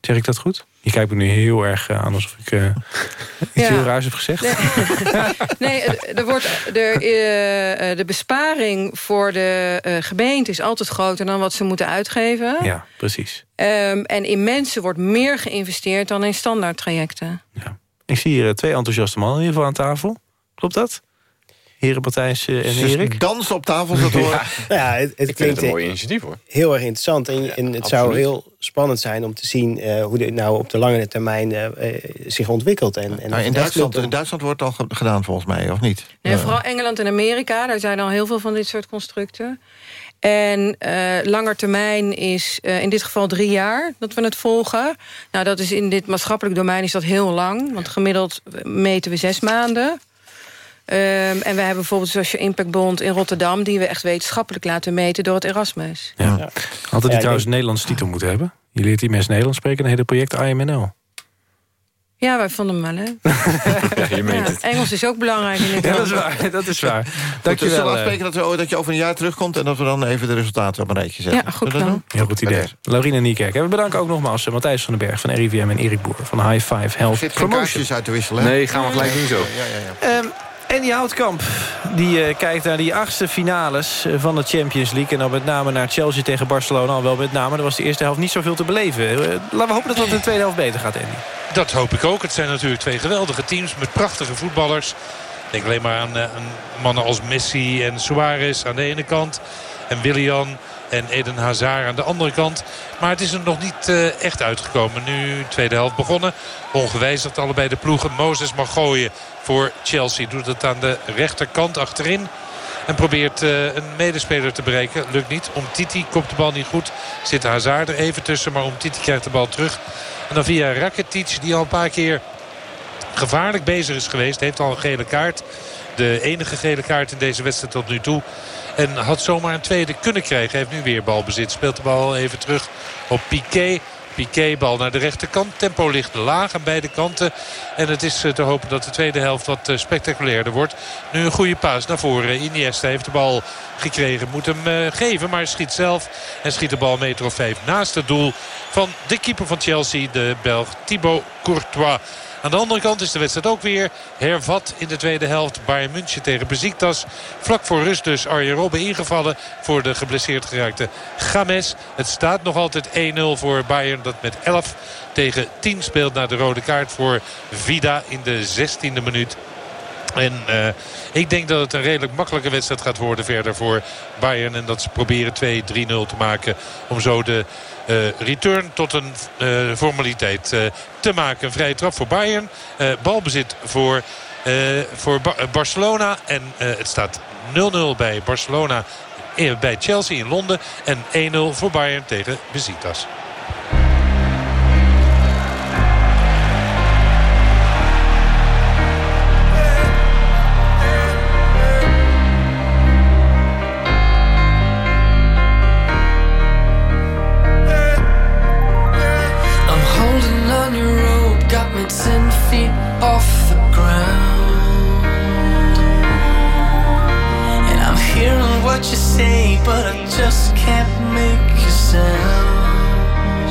Zeg ik dat goed? Je kijkt me nu heel erg aan alsof ik uh, iets Ja. heel raars heb gezegd. Nee, er wordt, er, eh, eh, de besparing voor de eh, gemeente is altijd groter dan wat ze moeten uitgeven. Ja, precies. Ehm, en in mensen wordt meer geïnvesteerd dan in standaard trajecten. Ik zie hier eh, twee enthousiaste mannen in ieder geval aan tafel. Klopt dat? Heren Matthijs eh, en Dus Erik? dans op tafel, dat horen. Ja, het, het klinkt een mooi initiatief, hoor. Heel erg interessant. En, en het zou heel spannend zijn om te zien... eh, hoe dit nou op de langere termijn eh, eh, zich ontwikkelt. En, en Nou, in, Duitsland, lukt om- in Duitsland wordt het al ge- gedaan, volgens mij, of niet? Nee, Ja. vooral Engeland en Amerika, daar zijn al heel veel van dit soort constructen. En eh langer termijn is eh, in dit geval drie jaar dat we het volgen. Nou, dat is in dit maatschappelijk domein is dat heel lang. Want gemiddeld meten we zes maanden. Ehm, en we hebben bijvoorbeeld zoals je Impact Bond in Rotterdam... die we echt wetenschappelijk laten meten door het Erasmus. Ja. Hadden die ik trouwens denk- een Nederlandse titel moeten hebben? Je leert die mensen Nederlands spreken... het project IMNL. Ja, wij vonden hem wel, hè? Ja, je meent Ja, het. Engels is ook belangrijk in dit Ja, dat is waar. Dat is waar. Goed, dus Dankjewel. zullen we eh, afspreken dat, we, dat je over een jaar terugkomt... en dat we dan even de resultaten op een rijtje zetten? Ja, goed? Heel goed idee. Laurine Niekerk. En we bedanken ook nogmaals eh, Matthijs van den Berg van RIVM en Erik Boer van High Five Health Promotion. uit te wisselen, hè? Nee, gaan we gelijk doen zo. Ja, ja, ja. Ehm en die Houtkamp, die eh, kijkt naar die achtste finales eh, van de Champions League. En dan met name naar Chelsea tegen Barcelona. Al wel met name, er was de eerste helft niet zoveel te beleven. Eh, laten we hopen dat dat in de tweede helft beter gaat, Andy. Dat hoop ik ook. Het zijn natuurlijk twee geweldige teams met prachtige voetballers. Denk alleen maar aan, aan mannen als Messi en Suarez aan de ene kant. En Willian en Eden Hazard aan de andere kant. Maar het is er nog niet eh, echt uitgekomen. Nu tweede helft begonnen. Ongewijzigd allebei de ploegen. Mozes mag gooien voor Chelsea. Doet het aan de rechterkant achterin. En probeert eh, een medespeler te bereiken. Lukt niet. Om Titi komt de bal niet goed. Zit Hazard er even tussen. Maar Om Titi krijgt de bal terug. En dan via Rakitic die al een paar keer gevaarlijk bezig is geweest. Heeft al een gele kaart. De enige gele kaart in deze wedstrijd tot nu toe. En had zomaar een tweede kunnen krijgen. Heeft nu weer balbezit. Speelt de bal even terug op Piqué. Piqué bal naar de rechterkant. Tempo ligt laag aan beide kanten. En het is eh, te hopen dat de tweede helft wat eh, spectaculairder wordt. Nu een goede paas naar voren. Iniesta heeft de bal gekregen. Moet hem eh, geven, maar schiet zelf. En schiet de bal meter of vijf naast het doel van de keeper van Chelsea. De Belg Thibaut Courtois. Aan de andere kant is de wedstrijd ook weer hervat in de tweede helft. Bayern München tegen Besiktas. Vlak voor rust dus Arjen Robben ingevallen voor de geblesseerd geraakte Games. Het staat nog altijd 1-0 voor Bayern dat met 11 tegen 10 speelt na de rode kaart voor Vida in de 16e minuut. En eh, ik denk dat het een redelijk makkelijke wedstrijd gaat worden verder voor Bayern. En dat ze proberen 2-3-0 te maken om zo de eh, return tot een eh, formaliteit te maken. Een vrije trap voor Bayern. Balbezit voor, voor Ba- Barcelona. En het staat 0-0 bij Barcelona bij Chelsea in Londen. En 1-0 voor Bayern tegen Besiktas. Ten feet off the ground. And I'm hearing what you say, but I just can't make a sound.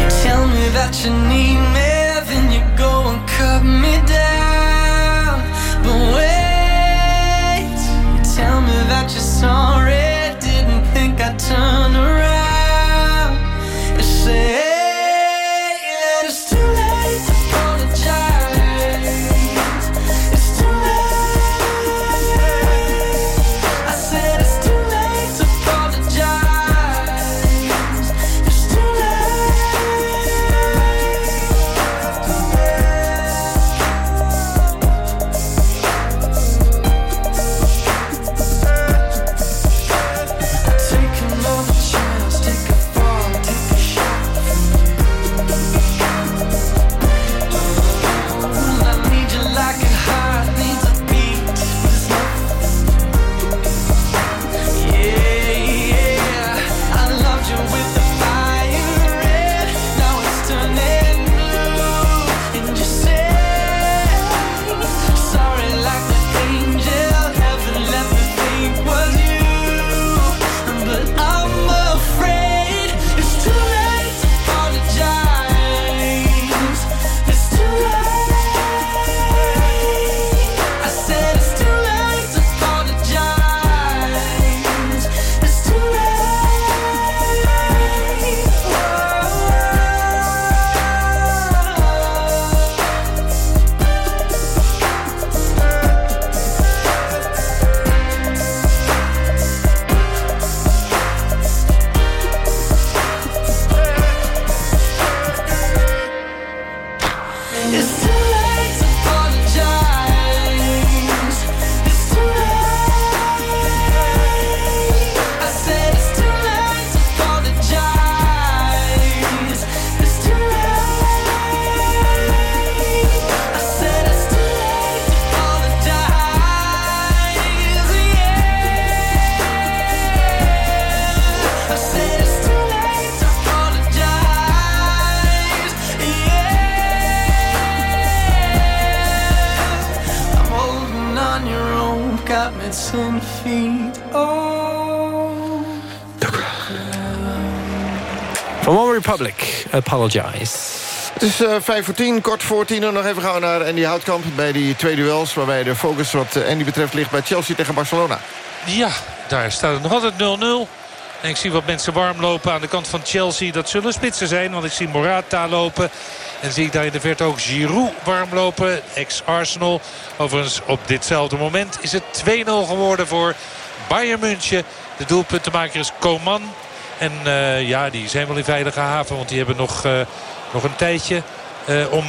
You tell me that you need me, then you go and cut me down. But wait, you tell me that you're sorry, Apologize. Het is uh, vijf voor tien, kort voor tien. En nog even gaan naar Andy Houtkamp bij die twee duels... waarbij de focus wat Andy betreft ligt bij Chelsea tegen Barcelona. Ja, daar staat het nog altijd 0-0. En ik zie wat mensen warm lopen aan de kant van Chelsea. Dat zullen spitsen zijn, want ik zie Morata lopen. En zie ik daar in de verte ook Giroud warm lopen. Ex-Arsenal. Overigens op ditzelfde moment is het 2-0 geworden voor Bayern München. De doelpuntenmaker is Coman. En uh, ja, die zijn wel in veilige haven. Want die hebben nog, uh, nog een tijdje uh, om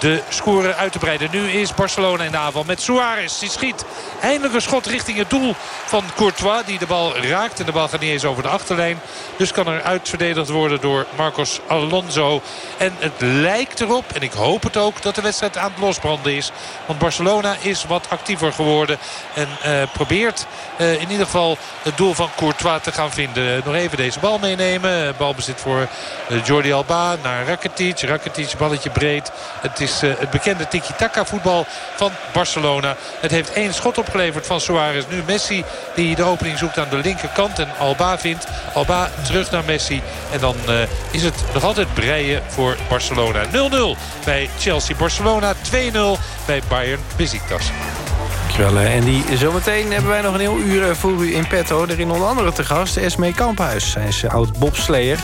de score uit te breiden. Nu is Barcelona in de aanval met Suarez. Die schiet eindelijk een schot richting het doel van Courtois. Die de bal raakt en de bal gaat niet eens over de achterlijn. Dus kan er uitverdedigd worden door Marcos Alonso. En het lijkt erop, en ik hoop het ook, dat de wedstrijd aan het losbranden is. Want Barcelona is wat actiever geworden. En uh, probeert uh, in ieder geval het doel van Courtois te gaan vinden. Nog even deze bal meenemen. Balbezit voor uh, Jordi Alba naar Rakitic. Rakitic balletje breed. Het is uh, het bekende tiki-taka voetbal van Barcelona. Het heeft één schot opgeleverd van Suarez. Nu Messi die de opening zoekt aan de linkerkant en Alba vindt. Alba terug naar Messi. En dan uh, is het nog altijd breien voor Barcelona. 0-0 bij Chelsea-Barcelona. 2-0 bij Bayern Besiktas. Dankjewel Andy. Zometeen hebben wij nog een heel uur voor u in petto. Daarin onder andere te gast Esmee Kamphuis. Zij is oud-bobsleer.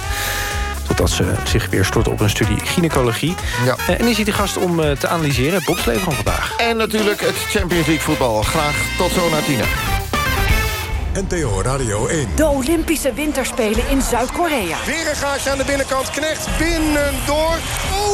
Totdat ze zich weer stort op een studie gynaecologie. Ja. En is hij de gast om te analyseren het bobsleven van vandaag. En natuurlijk het Champions League voetbal. Graag tot zo naar Tina. NPO Radio 1. De Olympische Winterspelen in Zuid-Korea. Weer een gaatje aan de binnenkant. Knecht binnen door.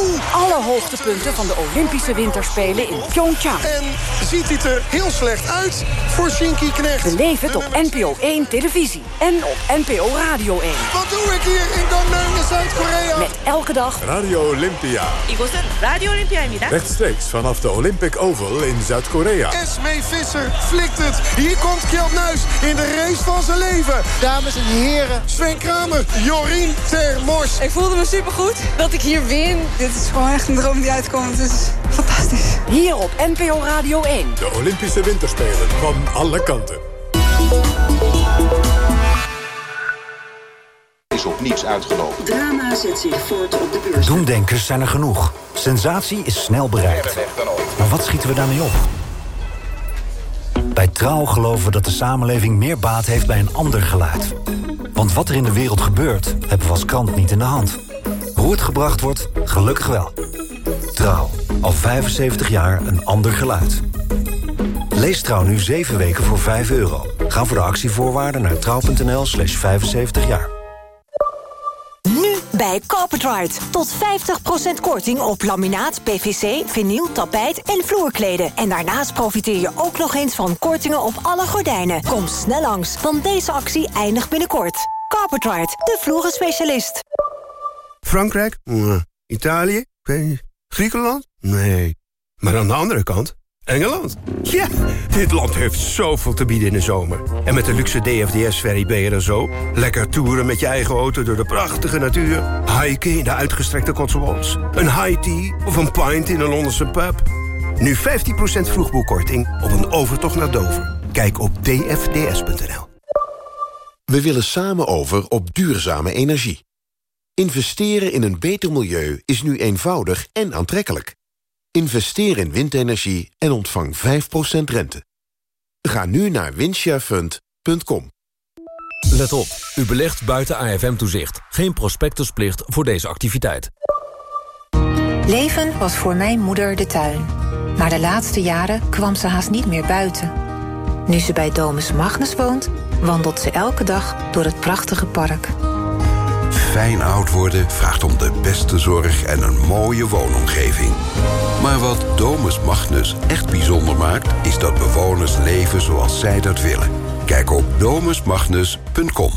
Oh! Alle hoogtepunten van de Olympische Winterspelen in Pyeongchang. En ziet het er heel slecht uit voor Shinky Knecht. Beleef het op NPO 1 televisie en op NPO Radio 1. Wat doe ik hier in Gangneung in Zuid-Korea? Met elke dag Radio Olympia. 이곳은 Radio Olympia입니다. Rechtstreeks vanaf de Olympic Oval in Zuid-Korea. Esmee Visser flikt het. Hier komt Kjeld Nuis in de race van zijn leven. Dames en heren, Sven Kramer, Jorien Termors. Ik voelde me supergoed dat ik hier win. Dit is gewoon echt een droom die uitkomt. Het is fantastisch. Hier op NPO Radio 1. De Olympische Winterspelen van alle kanten. Is op niets uitgelopen. Drama zet zich voort op de beurs. Doemdenkers zijn er genoeg. Sensatie is snel bereikt. Maar wat schieten we daarmee op? Bij Trouw geloven we dat de samenleving meer baat heeft bij een ander geluid. Want wat er in de wereld gebeurt, hebben we als krant niet in de hand. Hoe het gebracht wordt, gelukkig wel. Trouw, al 75 jaar een ander geluid. Lees Trouw nu 7 weken voor 5 euro. Ga voor de actievoorwaarden naar trouw.nl slash 75 jaar. Nu bij Carpetride. Tot 50% korting op laminaat, PVC, vinyl, tapijt en vloerkleden. En daarnaast profiteer je ook nog eens van kortingen op alle gordijnen. Kom snel langs, want deze actie eindigt binnenkort. Carpetride, de vloerenspecialist. Frankrijk? Italië? Griekenland? Nee. Maar aan de andere kant, Engeland. Ja, dit land heeft zoveel te bieden in de zomer. En met de luxe DFDS-ferry ben je er zo. Lekker toeren met je eigen auto door de prachtige natuur. Hiken in de uitgestrekte Cotswolds. Een high tea of een pint in een Londense pub. Nu 15% vroegboekkorting op een overtocht naar Dover. Kijk op dfds.nl. We willen samen over op duurzame energie. Investeren in een beter milieu is nu eenvoudig en aantrekkelijk. Investeer in windenergie en ontvang 5% rente. Ga nu naar windsharefund.com. Let op, u belegt buiten AFM-toezicht. Geen prospectusplicht voor deze activiteit. Leven was voor mijn moeder de tuin. Maar de laatste jaren kwam ze haast niet meer buiten. Nu ze bij Domus Magnus woont, wandelt ze elke dag door het prachtige park. Fijn oud worden vraagt om de beste zorg en een mooie woonomgeving. Maar wat Domus Magnus echt bijzonder maakt... is dat bewoners leven zoals zij dat willen. Kijk op domusmagnus.com.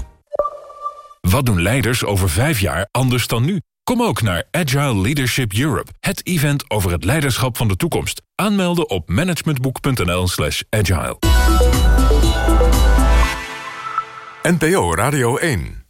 Wat doen leiders over vijf jaar anders dan nu? Kom ook naar Agile Leadership Europe, het event over het leiderschap van de toekomst. Aanmelden op managementboek.nl slash agile. NPO Radio 1